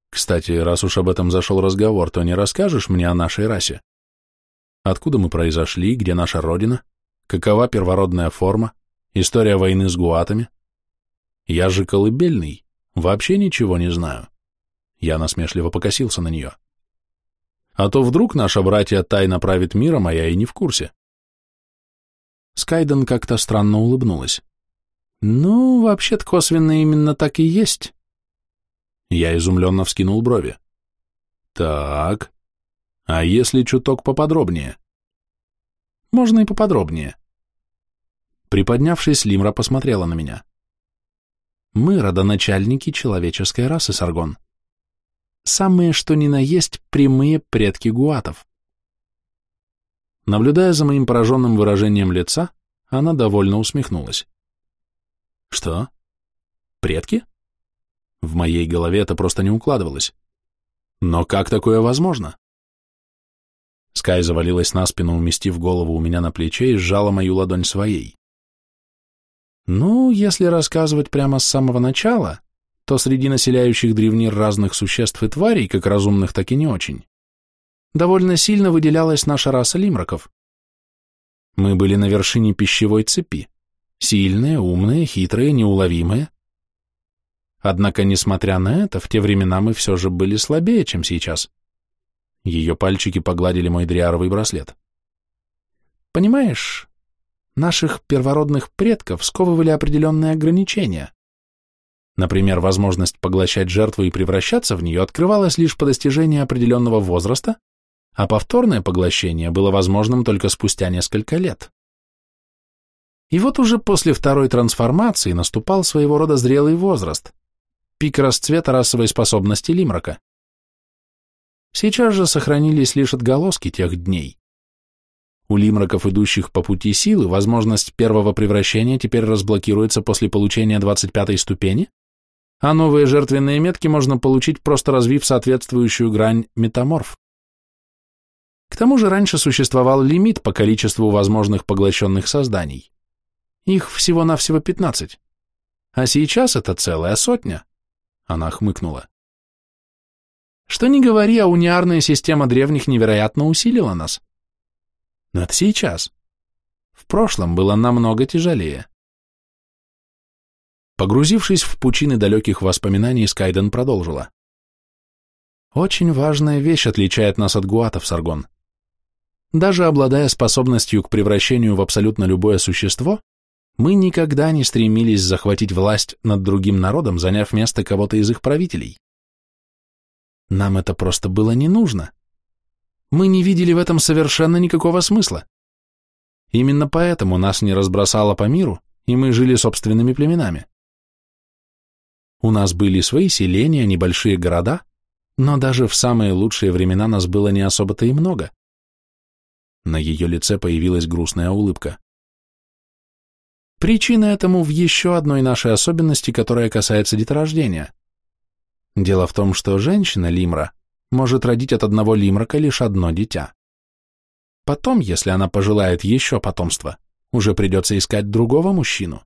Speaker 2: Кстати, раз уж об этом зашел разговор, то не расскажешь мне о нашей расе? Откуда мы произошли, где наша родина, какова первородная форма, история войны с гуатами? Я же колыбельный, вообще ничего не знаю. Я насмешливо покосился на нее. А то вдруг наша братья тайно правит миром, а я и не в курсе. Скайден как-то странно улыбнулась. «Ну, вообще-то косвенно именно так и есть». Я изумленно вскинул брови. «Так, а если чуток поподробнее?» «Можно и поподробнее». Приподнявшись, Лимра посмотрела на меня. «Мы родоначальники человеческой расы, Саргон. Самые, что ни на есть, прямые предки гуатов. Наблюдая за моим пораженным выражением лица, она довольно усмехнулась. «Что? Предки?» В моей голове это просто не укладывалось. «Но как такое возможно?» Скай завалилась на спину, уместив голову у меня на плече и сжала мою ладонь своей. «Ну, если рассказывать прямо с самого начала, то среди населяющих древнир разных существ и тварей, как разумных, так и не очень, довольно сильно выделялась наша раса лимраков. Мы были на вершине пищевой цепи, сильные, умные, хитрые, неуловимые. Однако, несмотря на это, в те времена мы все же были слабее, чем сейчас. Ее пальчики погладили мой дриаровый браслет. Понимаешь, наших первородных предков сковывали определенные ограничения. Например, возможность поглощать жертву и превращаться в нее открывалась лишь по достижении определенного возраста а повторное поглощение было возможным только спустя несколько лет. И вот уже после второй трансформации наступал своего рода зрелый возраст, пик расцвета расовой способности Лимрака. Сейчас же сохранились лишь отголоски тех дней. У лимраков, идущих по пути силы, возможность первого превращения теперь разблокируется после получения 25 ступени, а новые жертвенные метки можно получить, просто развив соответствующую грань метаморф. К тому же раньше существовал лимит по количеству возможных поглощенных созданий. Их всего-навсего 15. А сейчас это целая сотня. Она хмыкнула. Что ни говори, а униарная система древних невероятно усилила нас. Но это сейчас. В прошлом было намного тяжелее. Погрузившись в пучины далеких воспоминаний, Скайден продолжила. Очень важная вещь отличает нас от гуатов, Саргон. Даже обладая способностью к превращению в абсолютно любое существо, мы никогда не стремились захватить власть над другим народом, заняв место кого-то из их правителей. Нам это просто было не нужно. Мы не видели в этом совершенно никакого смысла. Именно поэтому нас не разбросало по миру, и мы жили собственными племенами. У нас были свои селения, небольшие города, но даже в самые лучшие времена нас было не особо-то и много. На ее лице появилась грустная улыбка. Причина этому в еще одной нашей особенности, которая касается деторождения. Дело в том, что женщина Лимра может родить от одного лимрака лишь одно дитя. Потом, если она пожелает еще потомства, уже придется искать другого мужчину.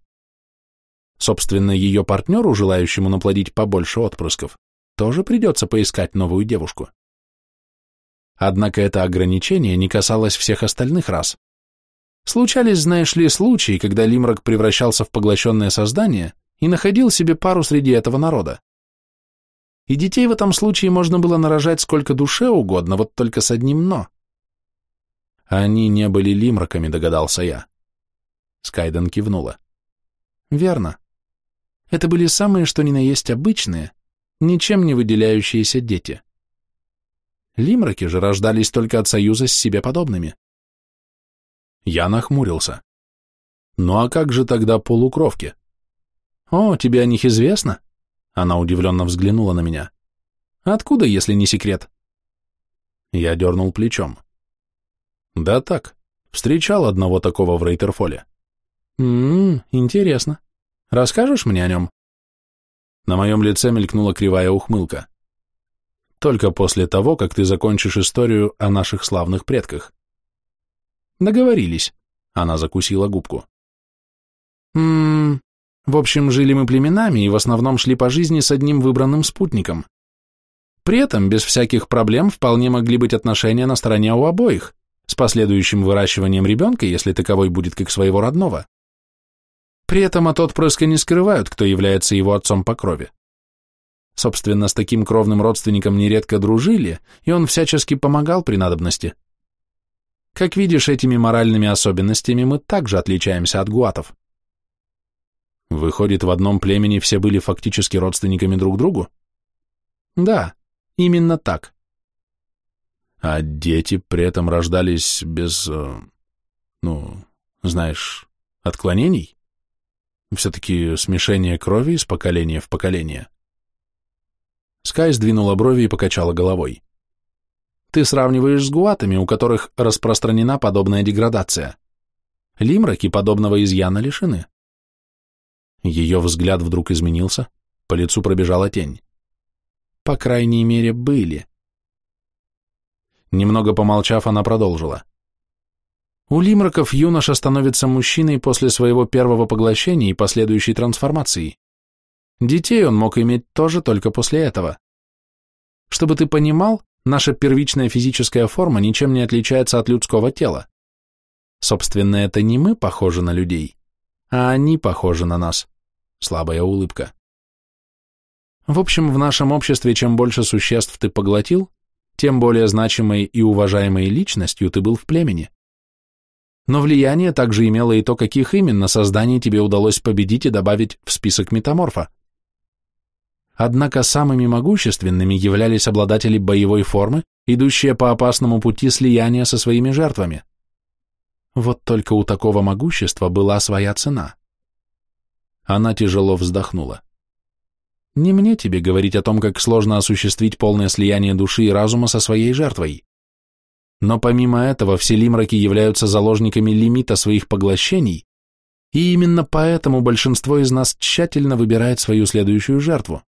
Speaker 2: Собственно, ее партнеру, желающему наплодить побольше отпрысков, тоже придется поискать новую девушку. Однако это ограничение не касалось всех остальных рас. Случались, знаешь ли, случаи, когда Лимрак превращался в поглощенное создание и находил себе пару среди этого народа. И детей в этом случае можно было нарожать сколько душе угодно, вот только с одним «но». Они не были лимраками, догадался я. Скайден кивнула. Верно. Это были самые что ни на есть обычные, ничем не выделяющиеся дети. Лимраки же рождались только от союза с себе подобными. Я нахмурился. Ну а как же тогда полукровки? О, тебе о них известно? Она удивленно взглянула на меня. Откуда, если не секрет? Я дернул плечом. Да так, встречал одного такого в Рейтерфоле. Ммм, интересно. Расскажешь мне о нем? На моем лице мелькнула кривая ухмылка. Только после того, как ты закончишь историю о наших славных предках. Договорились. Она закусила губку. Ммм, в общем, жили мы племенами и в основном шли по жизни с одним выбранным спутником. При этом без всяких проблем вполне могли быть отношения на стороне у обоих, с последующим выращиванием ребенка, если таковой будет как своего родного. При этом от отпрыска не скрывают, кто является его отцом по крови. Собственно, с таким кровным родственником нередко дружили, и он всячески помогал при надобности. Как видишь, этими моральными особенностями мы также отличаемся от гуатов. Выходит, в одном племени все были фактически родственниками друг другу? Да, именно так. А дети при этом рождались без, э, ну, знаешь, отклонений? Все-таки смешение крови из поколения в поколение. Скай сдвинула брови и покачала головой. Ты сравниваешь с гуатами, у которых распространена подобная деградация. Лимраки подобного изъяна лишены. Ее взгляд вдруг изменился, по лицу пробежала тень. По крайней мере, были. Немного помолчав, она продолжила. У лимраков юноша становится мужчиной после своего первого поглощения и последующей трансформации. Детей он мог иметь тоже только после этого. Чтобы ты понимал, наша первичная физическая форма ничем не отличается от людского тела. Собственно, это не мы похожи на людей, а они похожи на нас. Слабая улыбка. В общем, в нашем обществе чем больше существ ты поглотил, тем более значимой и уважаемой личностью ты был в племени. Но влияние также имело и то, каких именно созданий тебе удалось победить и добавить в список метаморфа. Однако самыми могущественными являлись обладатели боевой формы, идущие по опасному пути слияния со своими жертвами. Вот только у такого могущества была своя цена. Она тяжело вздохнула. Не мне тебе говорить о том, как сложно осуществить полное слияние души и разума со своей жертвой. Но помимо этого все лимраки являются заложниками лимита своих поглощений, и именно поэтому большинство из нас тщательно выбирает свою следующую жертву.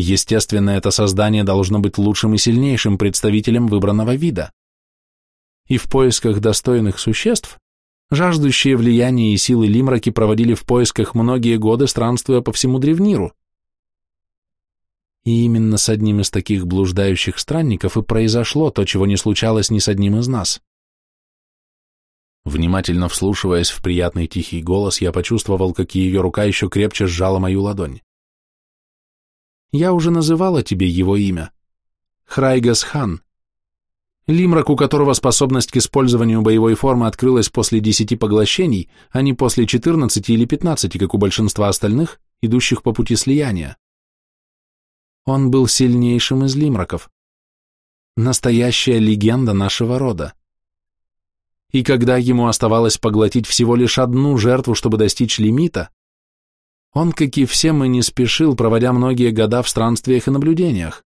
Speaker 2: Естественно, это создание должно быть лучшим и сильнейшим представителем выбранного вида. И в поисках достойных существ, жаждущие влияния и силы лимраки проводили в поисках многие годы, странствуя по всему Древниру. И именно с одним из таких блуждающих странников и произошло то, чего не случалось ни с одним из нас. Внимательно вслушиваясь в приятный тихий голос, я почувствовал, как ее рука еще крепче сжала мою ладонь. Я уже называла тебе его имя. Храйгас Хан. Лимрак, у которого способность к использованию боевой формы открылась после десяти поглощений, а не после четырнадцати или пятнадцати, как у большинства остальных, идущих по пути слияния. Он был сильнейшим из лимраков. Настоящая легенда нашего рода. И когда ему оставалось поглотить всего лишь одну жертву, чтобы достичь лимита, он, как и все мы, не спешил, проводя многие года в странствиях и наблюдениях.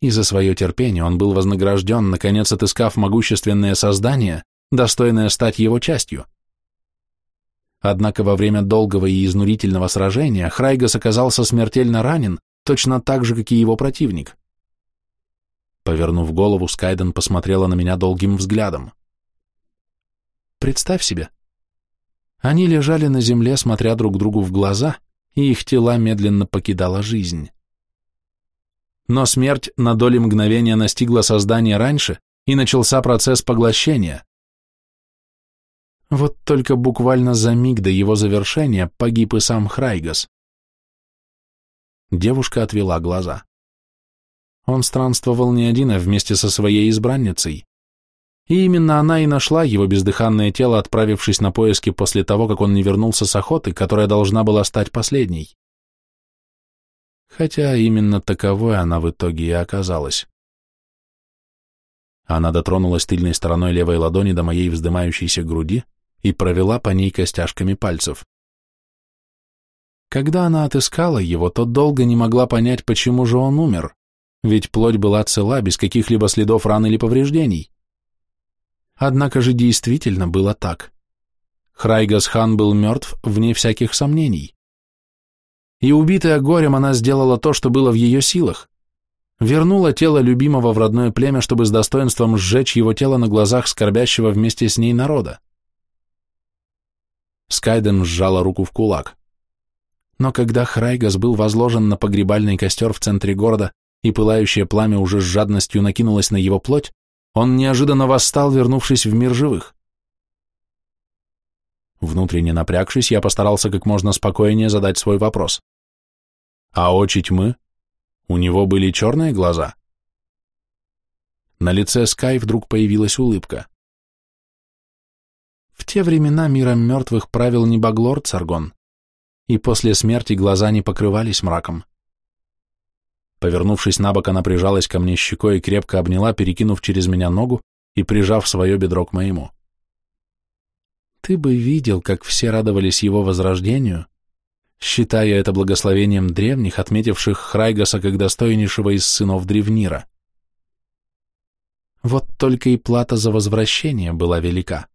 Speaker 2: И за свое терпение он был вознагражден, наконец отыскав могущественное создание, достойное стать его частью. Однако во время долгого и изнурительного сражения Храйгас оказался смертельно ранен, точно так же, как и его противник. Повернув голову, Скайден посмотрела на меня долгим взглядом. Представь себе. Они лежали на земле, смотря друг другу в глаза, и их тела медленно покидала жизнь. Но смерть на доли мгновения настигла создание раньше, и начался процесс поглощения. Вот только буквально за миг до его завершения погиб и сам Храйгас. Девушка отвела глаза. Он странствовал не один, а вместе со своей избранницей. И именно она и нашла его бездыханное тело, отправившись на поиски после того, как он не вернулся с охоты, которая должна была стать последней. Хотя именно таковой она в итоге и оказалась. Она дотронулась тыльной стороной левой ладони до моей вздымающейся груди и провела по ней костяшками пальцев. Когда она отыскала его, то долго не могла понять, почему же он умер, ведь плоть была цела, без каких-либо следов ран или повреждений. Однако же действительно было так. Храйгас хан был мертв, вне всяких сомнений. И убитая горем, она сделала то, что было в ее силах. Вернула тело любимого в родное племя, чтобы с достоинством сжечь его тело на глазах скорбящего вместе с ней народа. Скайден сжала руку в кулак. Но когда Храйгас был возложен на погребальный костер в центре города, и пылающее пламя уже с жадностью накинулось на его плоть, он неожиданно восстал, вернувшись в мир живых. Внутренне напрягшись, я постарался как можно спокойнее задать свой вопрос. А очи тьмы? У него были черные глаза? На лице Скай вдруг появилась улыбка. В те времена миром мертвых правил не Баглорд Саргон, и после смерти глаза не покрывались мраком. Повернувшись на бок, она прижалась ко мне щекой и крепко обняла, перекинув через меня ногу и прижав свое бедро к моему. Ты бы видел, как все радовались его возрождению, считая это благословением древних, отметивших Храйгаса как достойнейшего из сынов Древнира. Вот только и плата за возвращение была велика.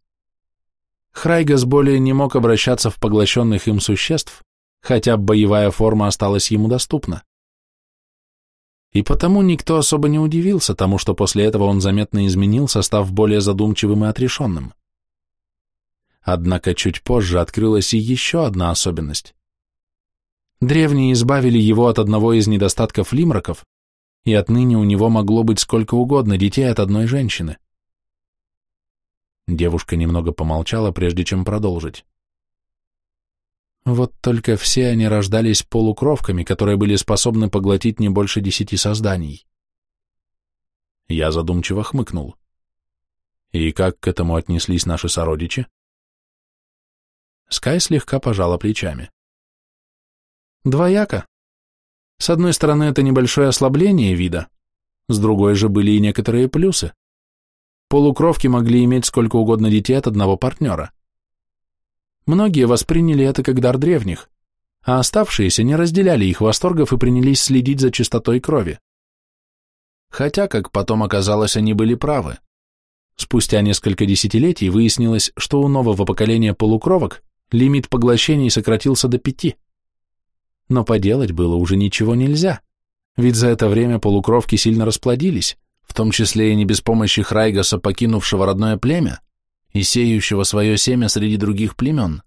Speaker 2: Храйгас более не мог обращаться в поглощенных им существ, хотя боевая форма осталась ему доступна. И потому никто особо не удивился тому, что после этого он заметно изменился, став более задумчивым и отрешенным. Однако чуть позже открылась и еще одна особенность. Древние избавили его от одного из недостатков лимраков, и отныне у него могло быть сколько угодно детей от одной женщины. Девушка немного помолчала, прежде чем продолжить. Вот только все они рождались полукровками, которые были способны поглотить не больше десяти созданий. Я задумчиво хмыкнул. И как к этому отнеслись наши сородичи? Скай слегка пожала плечами. Двояко. С одной стороны, это небольшое ослабление вида, с другой же были и некоторые плюсы. Полукровки могли иметь сколько угодно детей от одного партнера. Многие восприняли это как дар древних, а оставшиеся не разделяли их восторгов и принялись следить за чистотой крови. Хотя, как потом оказалось, они были правы. Спустя несколько десятилетий выяснилось, что у нового поколения полукровок лимит поглощений сократился до пяти. Но поделать было уже ничего нельзя, ведь за это время полукровки сильно расплодились, в том числе и не без помощи Храйгаса, покинувшего родное племя, и сеющего свое семя среди других племен.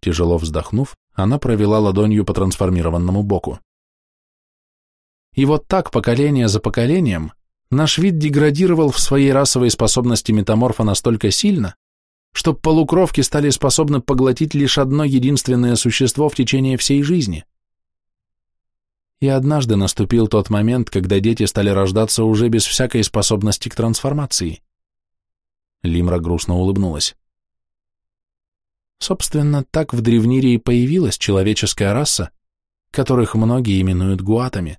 Speaker 2: Тяжело вздохнув, она провела ладонью по трансформированному боку. И вот так, поколение за поколением, наш вид деградировал в своей расовой способности метаморфа настолько сильно, что полукровки стали способны поглотить лишь одно единственное существо в течение всей жизни. И однажды наступил тот момент, когда дети стали рождаться уже без всякой способности к трансформации. Лимра грустно улыбнулась. Собственно, так в Древнире и появилась человеческая раса, которых многие именуют гуатами.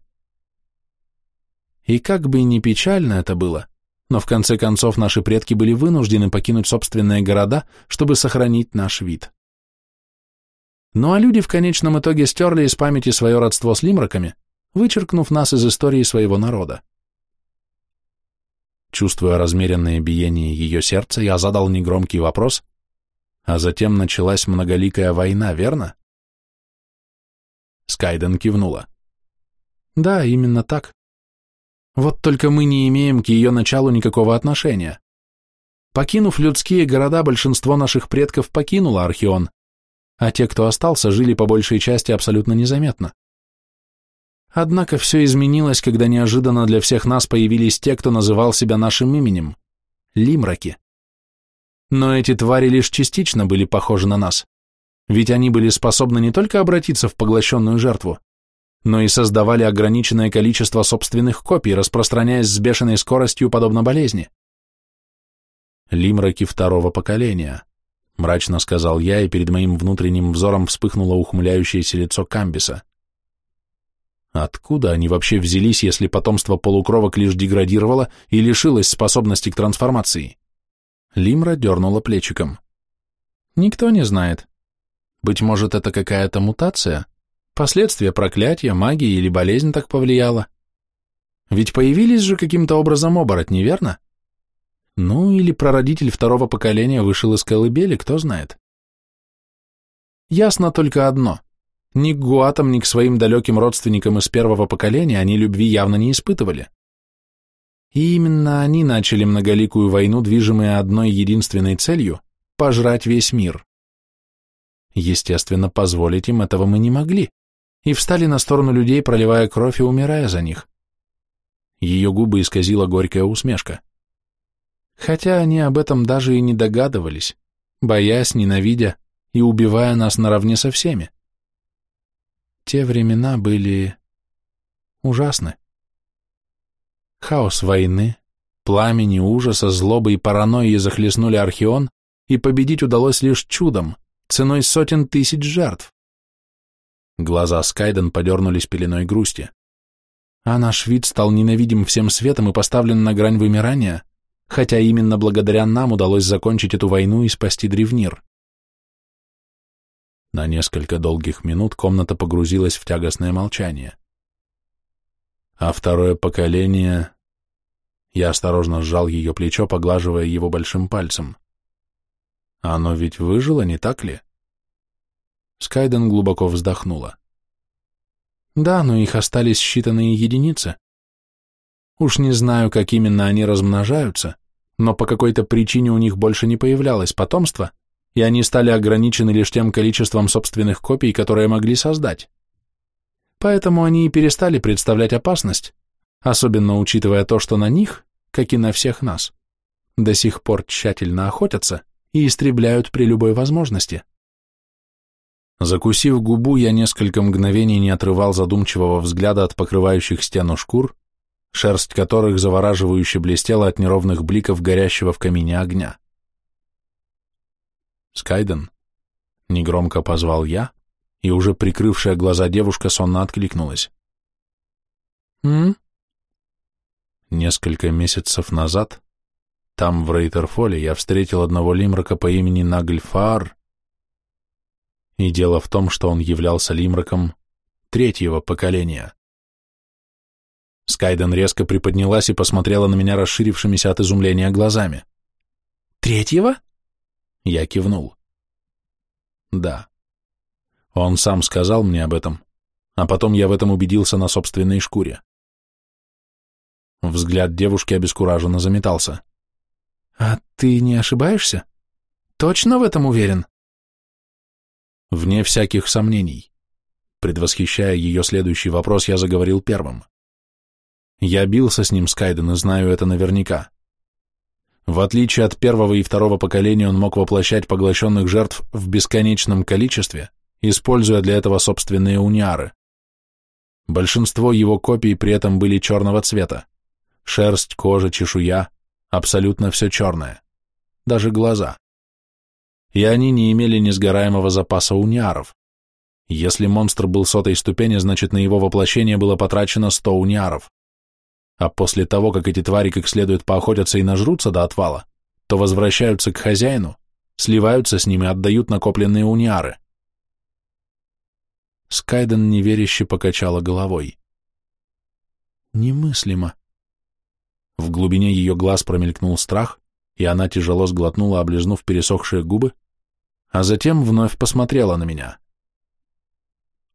Speaker 2: И как бы ни печально это было, но в конце концов наши предки были вынуждены покинуть собственные города, чтобы сохранить наш вид. Ну а люди в конечном итоге стерли из памяти свое родство с лимраками, вычеркнув нас из истории своего народа. Чувствуя размеренное биение ее сердца, я задал негромкий вопрос, а затем началась многоликая война, верно? Скайден кивнула. Да, именно так. Вот только мы не имеем к ее началу никакого отношения. Покинув людские города, большинство наших предков покинуло Архион, а те, кто остался, жили по большей части абсолютно незаметно. Однако все изменилось, когда неожиданно для всех нас появились те, кто называл себя нашим именем – Лимраки. Но эти твари лишь частично были похожи на нас, ведь они были способны не только обратиться в поглощенную жертву, но и создавали ограниченное количество собственных копий, распространяясь с бешеной скоростью, подобно болезни. Лимраки второго поколения, мрачно сказал я, и перед моим внутренним взором вспыхнуло ухмыляющееся лицо Камбиса. Откуда они вообще взялись, если потомство полукровок лишь деградировало и лишилось способности к трансформации? Лимра дернула плечиком. Никто не знает. Быть может, это какая-то мутация? Последствия проклятия, магии или болезнь так повлияла? Ведь появились же каким-то образом оборотни, верно? Ну, или прародитель второго поколения вышел из колыбели, кто знает. Ясно только одно. Ни к гуатам, ни к своим далеким родственникам из первого поколения они любви явно не испытывали. И именно они начали многоликую войну, движимые одной единственной целью – пожрать весь мир. Естественно, позволить им этого мы не могли, и встали на сторону людей, проливая кровь и умирая за них. Ее губы исказила горькая усмешка. Хотя они об этом даже и не догадывались, боясь, ненавидя и убивая нас наравне со всеми. Те времена были ужасны. Хаос войны, пламени, ужаса, злобы и паранойи захлестнули Архион, и победить удалось лишь чудом, ценой сотен тысяч жертв. Глаза Скайден подернулись пеленой грусти. А наш вид стал ненавидим всем светом и поставлен на грань вымирания, хотя именно благодаря нам удалось закончить эту войну и спасти Древнир. На несколько долгих минут комната погрузилась в тягостное молчание. А второе поколение... Я осторожно сжал ее плечо, поглаживая его большим пальцем. Оно ведь выжило, не так ли? Скайден глубоко вздохнула. Да, но их остались считанные единицы. Уж не знаю, как именно они размножаются, но по какой-то причине у них больше не появлялось потомства, и они стали ограничены лишь тем количеством собственных копий, которые могли создать. Поэтому они и перестали представлять опасность, особенно учитывая то, что на них, как и на всех нас, до сих пор тщательно охотятся и истребляют при любой возможности. Закусив губу, я несколько мгновений не отрывал задумчивого взгляда от покрывающих стену шкур, шерсть которых завораживающе блестела от неровных бликов горящего в камине огня. «Скайден», — негромко позвал я, и уже прикрывшая глаза девушка сонно откликнулась. «М?», Несколько месяцев назад, там, в Рейтерфоле, я встретил одного лимрака по имени Нагльфаар, и дело в том, что он являлся лимраком третьего поколения. Скайден резко приподнялась и посмотрела на меня расширившимися от изумления глазами. «Третьего?» Я кивнул. Да. Он сам сказал мне об этом, а потом я в этом убедился на собственной шкуре. Взгляд девушки обескураженно заметался. «А ты не ошибаешься? Точно в этом уверен?» Вне всяких сомнений. Предвосхищая ее следующий вопрос, я заговорил первым. Я бился с ним, Скайден, и знаю это наверняка. В отличие от первого и второго поколения, он мог воплощать поглощенных жертв в бесконечном количестве, используя для этого собственные униары. Большинство его копий при этом были черного цвета. Шерсть, кожа, чешуя, абсолютно все черное. Даже глаза. И они не имели несгораемого запаса униаров. Если монстр был сотой ступени, значит на его воплощение было потрачено 100 униаров а после того, как эти твари как следует поохотятся и нажрутся до отвала, то возвращаются к хозяину, сливаются с ним и отдают накопленные униары. Скайден неверяще покачала головой. Немыслимо. В глубине ее глаз промелькнул страх, и она тяжело сглотнула, облизнув пересохшие губы, а затем вновь посмотрела на меня.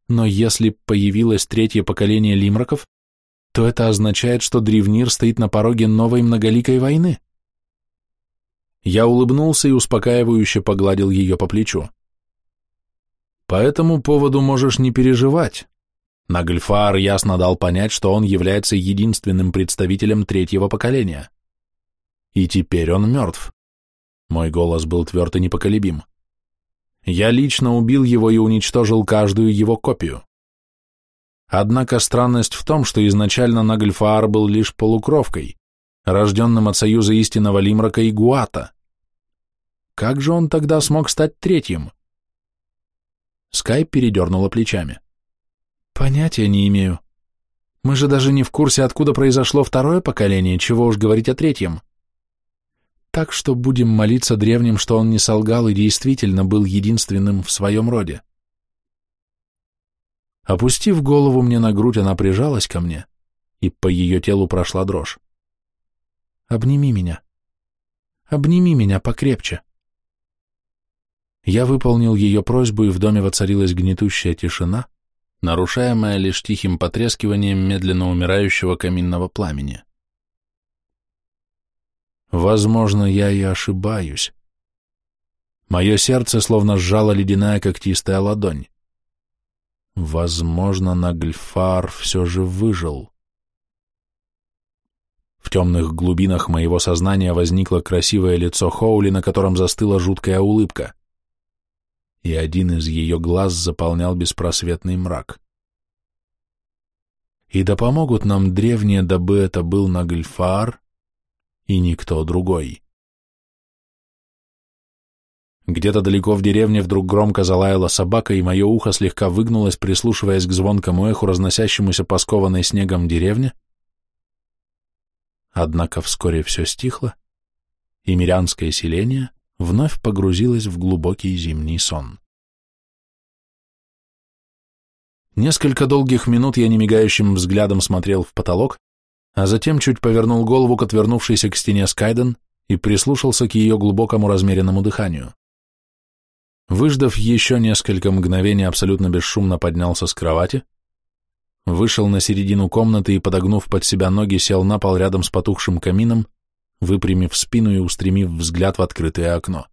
Speaker 2: Но если появилось третье поколение лимраков, то это означает, что Древнир стоит на пороге новой многоликой войны. Я улыбнулся и успокаивающе погладил ее по плечу. По этому поводу можешь не переживать. Нагльфар ясно дал понять, что он является единственным представителем третьего поколения. И теперь он мертв. Мой голос был тверд и непоколебим. Я лично убил его и уничтожил каждую его копию. Однако странность в том, что изначально Нагльфаар был лишь полукровкой, рожденным от союза истинного Лимрака и Гуата. Как же он тогда смог стать третьим? Скай передернула плечами. Понятия не имею. Мы же даже не в курсе, откуда произошло второе поколение, чего уж говорить о третьем. Так что будем молиться древним, что он не солгал и действительно был единственным в своем роде. Опустив голову мне на грудь, она прижалась ко мне, и по ее телу прошла дрожь. «Обними меня. Обними меня покрепче». Я выполнил ее просьбу, и в доме воцарилась гнетущая тишина, нарушаемая лишь тихим потрескиванием медленно умирающего каминного пламени. Возможно, я и ошибаюсь. Мое сердце словно сжала ледяная когтистая ладонь. Возможно, Нагльфар все же выжил. В темных глубинах моего сознания возникло красивое лицо Хоули, на котором застыла жуткая улыбка. И один из ее глаз заполнял беспросветный мрак. И да помогут нам древние, дабы это был Нагльфар, и никто другой. Где-то далеко в деревне вдруг громко залаяла собака, и мое ухо слегка выгнулось, прислушиваясь к звонкому эху, разносящемуся по скованной снегом деревне. Однако вскоре все стихло, и мирянское селение вновь погрузилось в глубокий зимний сон. Несколько долгих минут я немигающим взглядом смотрел в потолок, а затем чуть повернул голову к отвернувшейся к стене Скайден и прислушался к ее глубокому размеренному дыханию. Выждав еще несколько мгновений, абсолютно бесшумно поднялся с кровати, вышел на середину комнаты и, подогнув под себя ноги, сел на пол рядом с потухшим камином, выпрямив спину и устремив взгляд в открытое окно.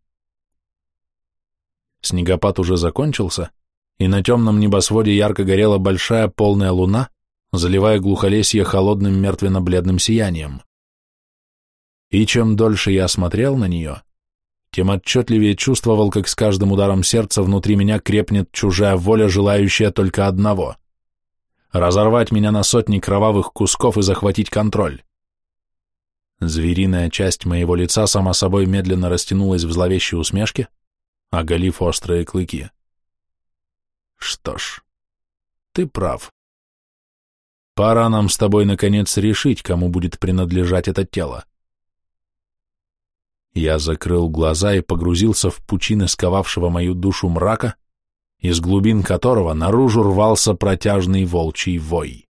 Speaker 2: Снегопад уже закончился, и на темном небосводе ярко горела большая полная луна, заливая глухолесье холодным мертвенно-бледным сиянием. И чем дольше я смотрел на нее, тем отчетливее чувствовал, как с каждым ударом сердца внутри меня крепнет чужая воля, желающая только одного — разорвать меня на сотни кровавых кусков и захватить контроль. Звериная часть моего лица сама собой медленно растянулась в зловещей усмешке, оголив острые клыки. Что ж, ты прав. Пора нам с тобой, наконец, решить, кому будет принадлежать это тело. Я закрыл глаза и погрузился в пучины сковавшего мою душу мрака, из глубин которого наружу рвался протяжный волчий вой.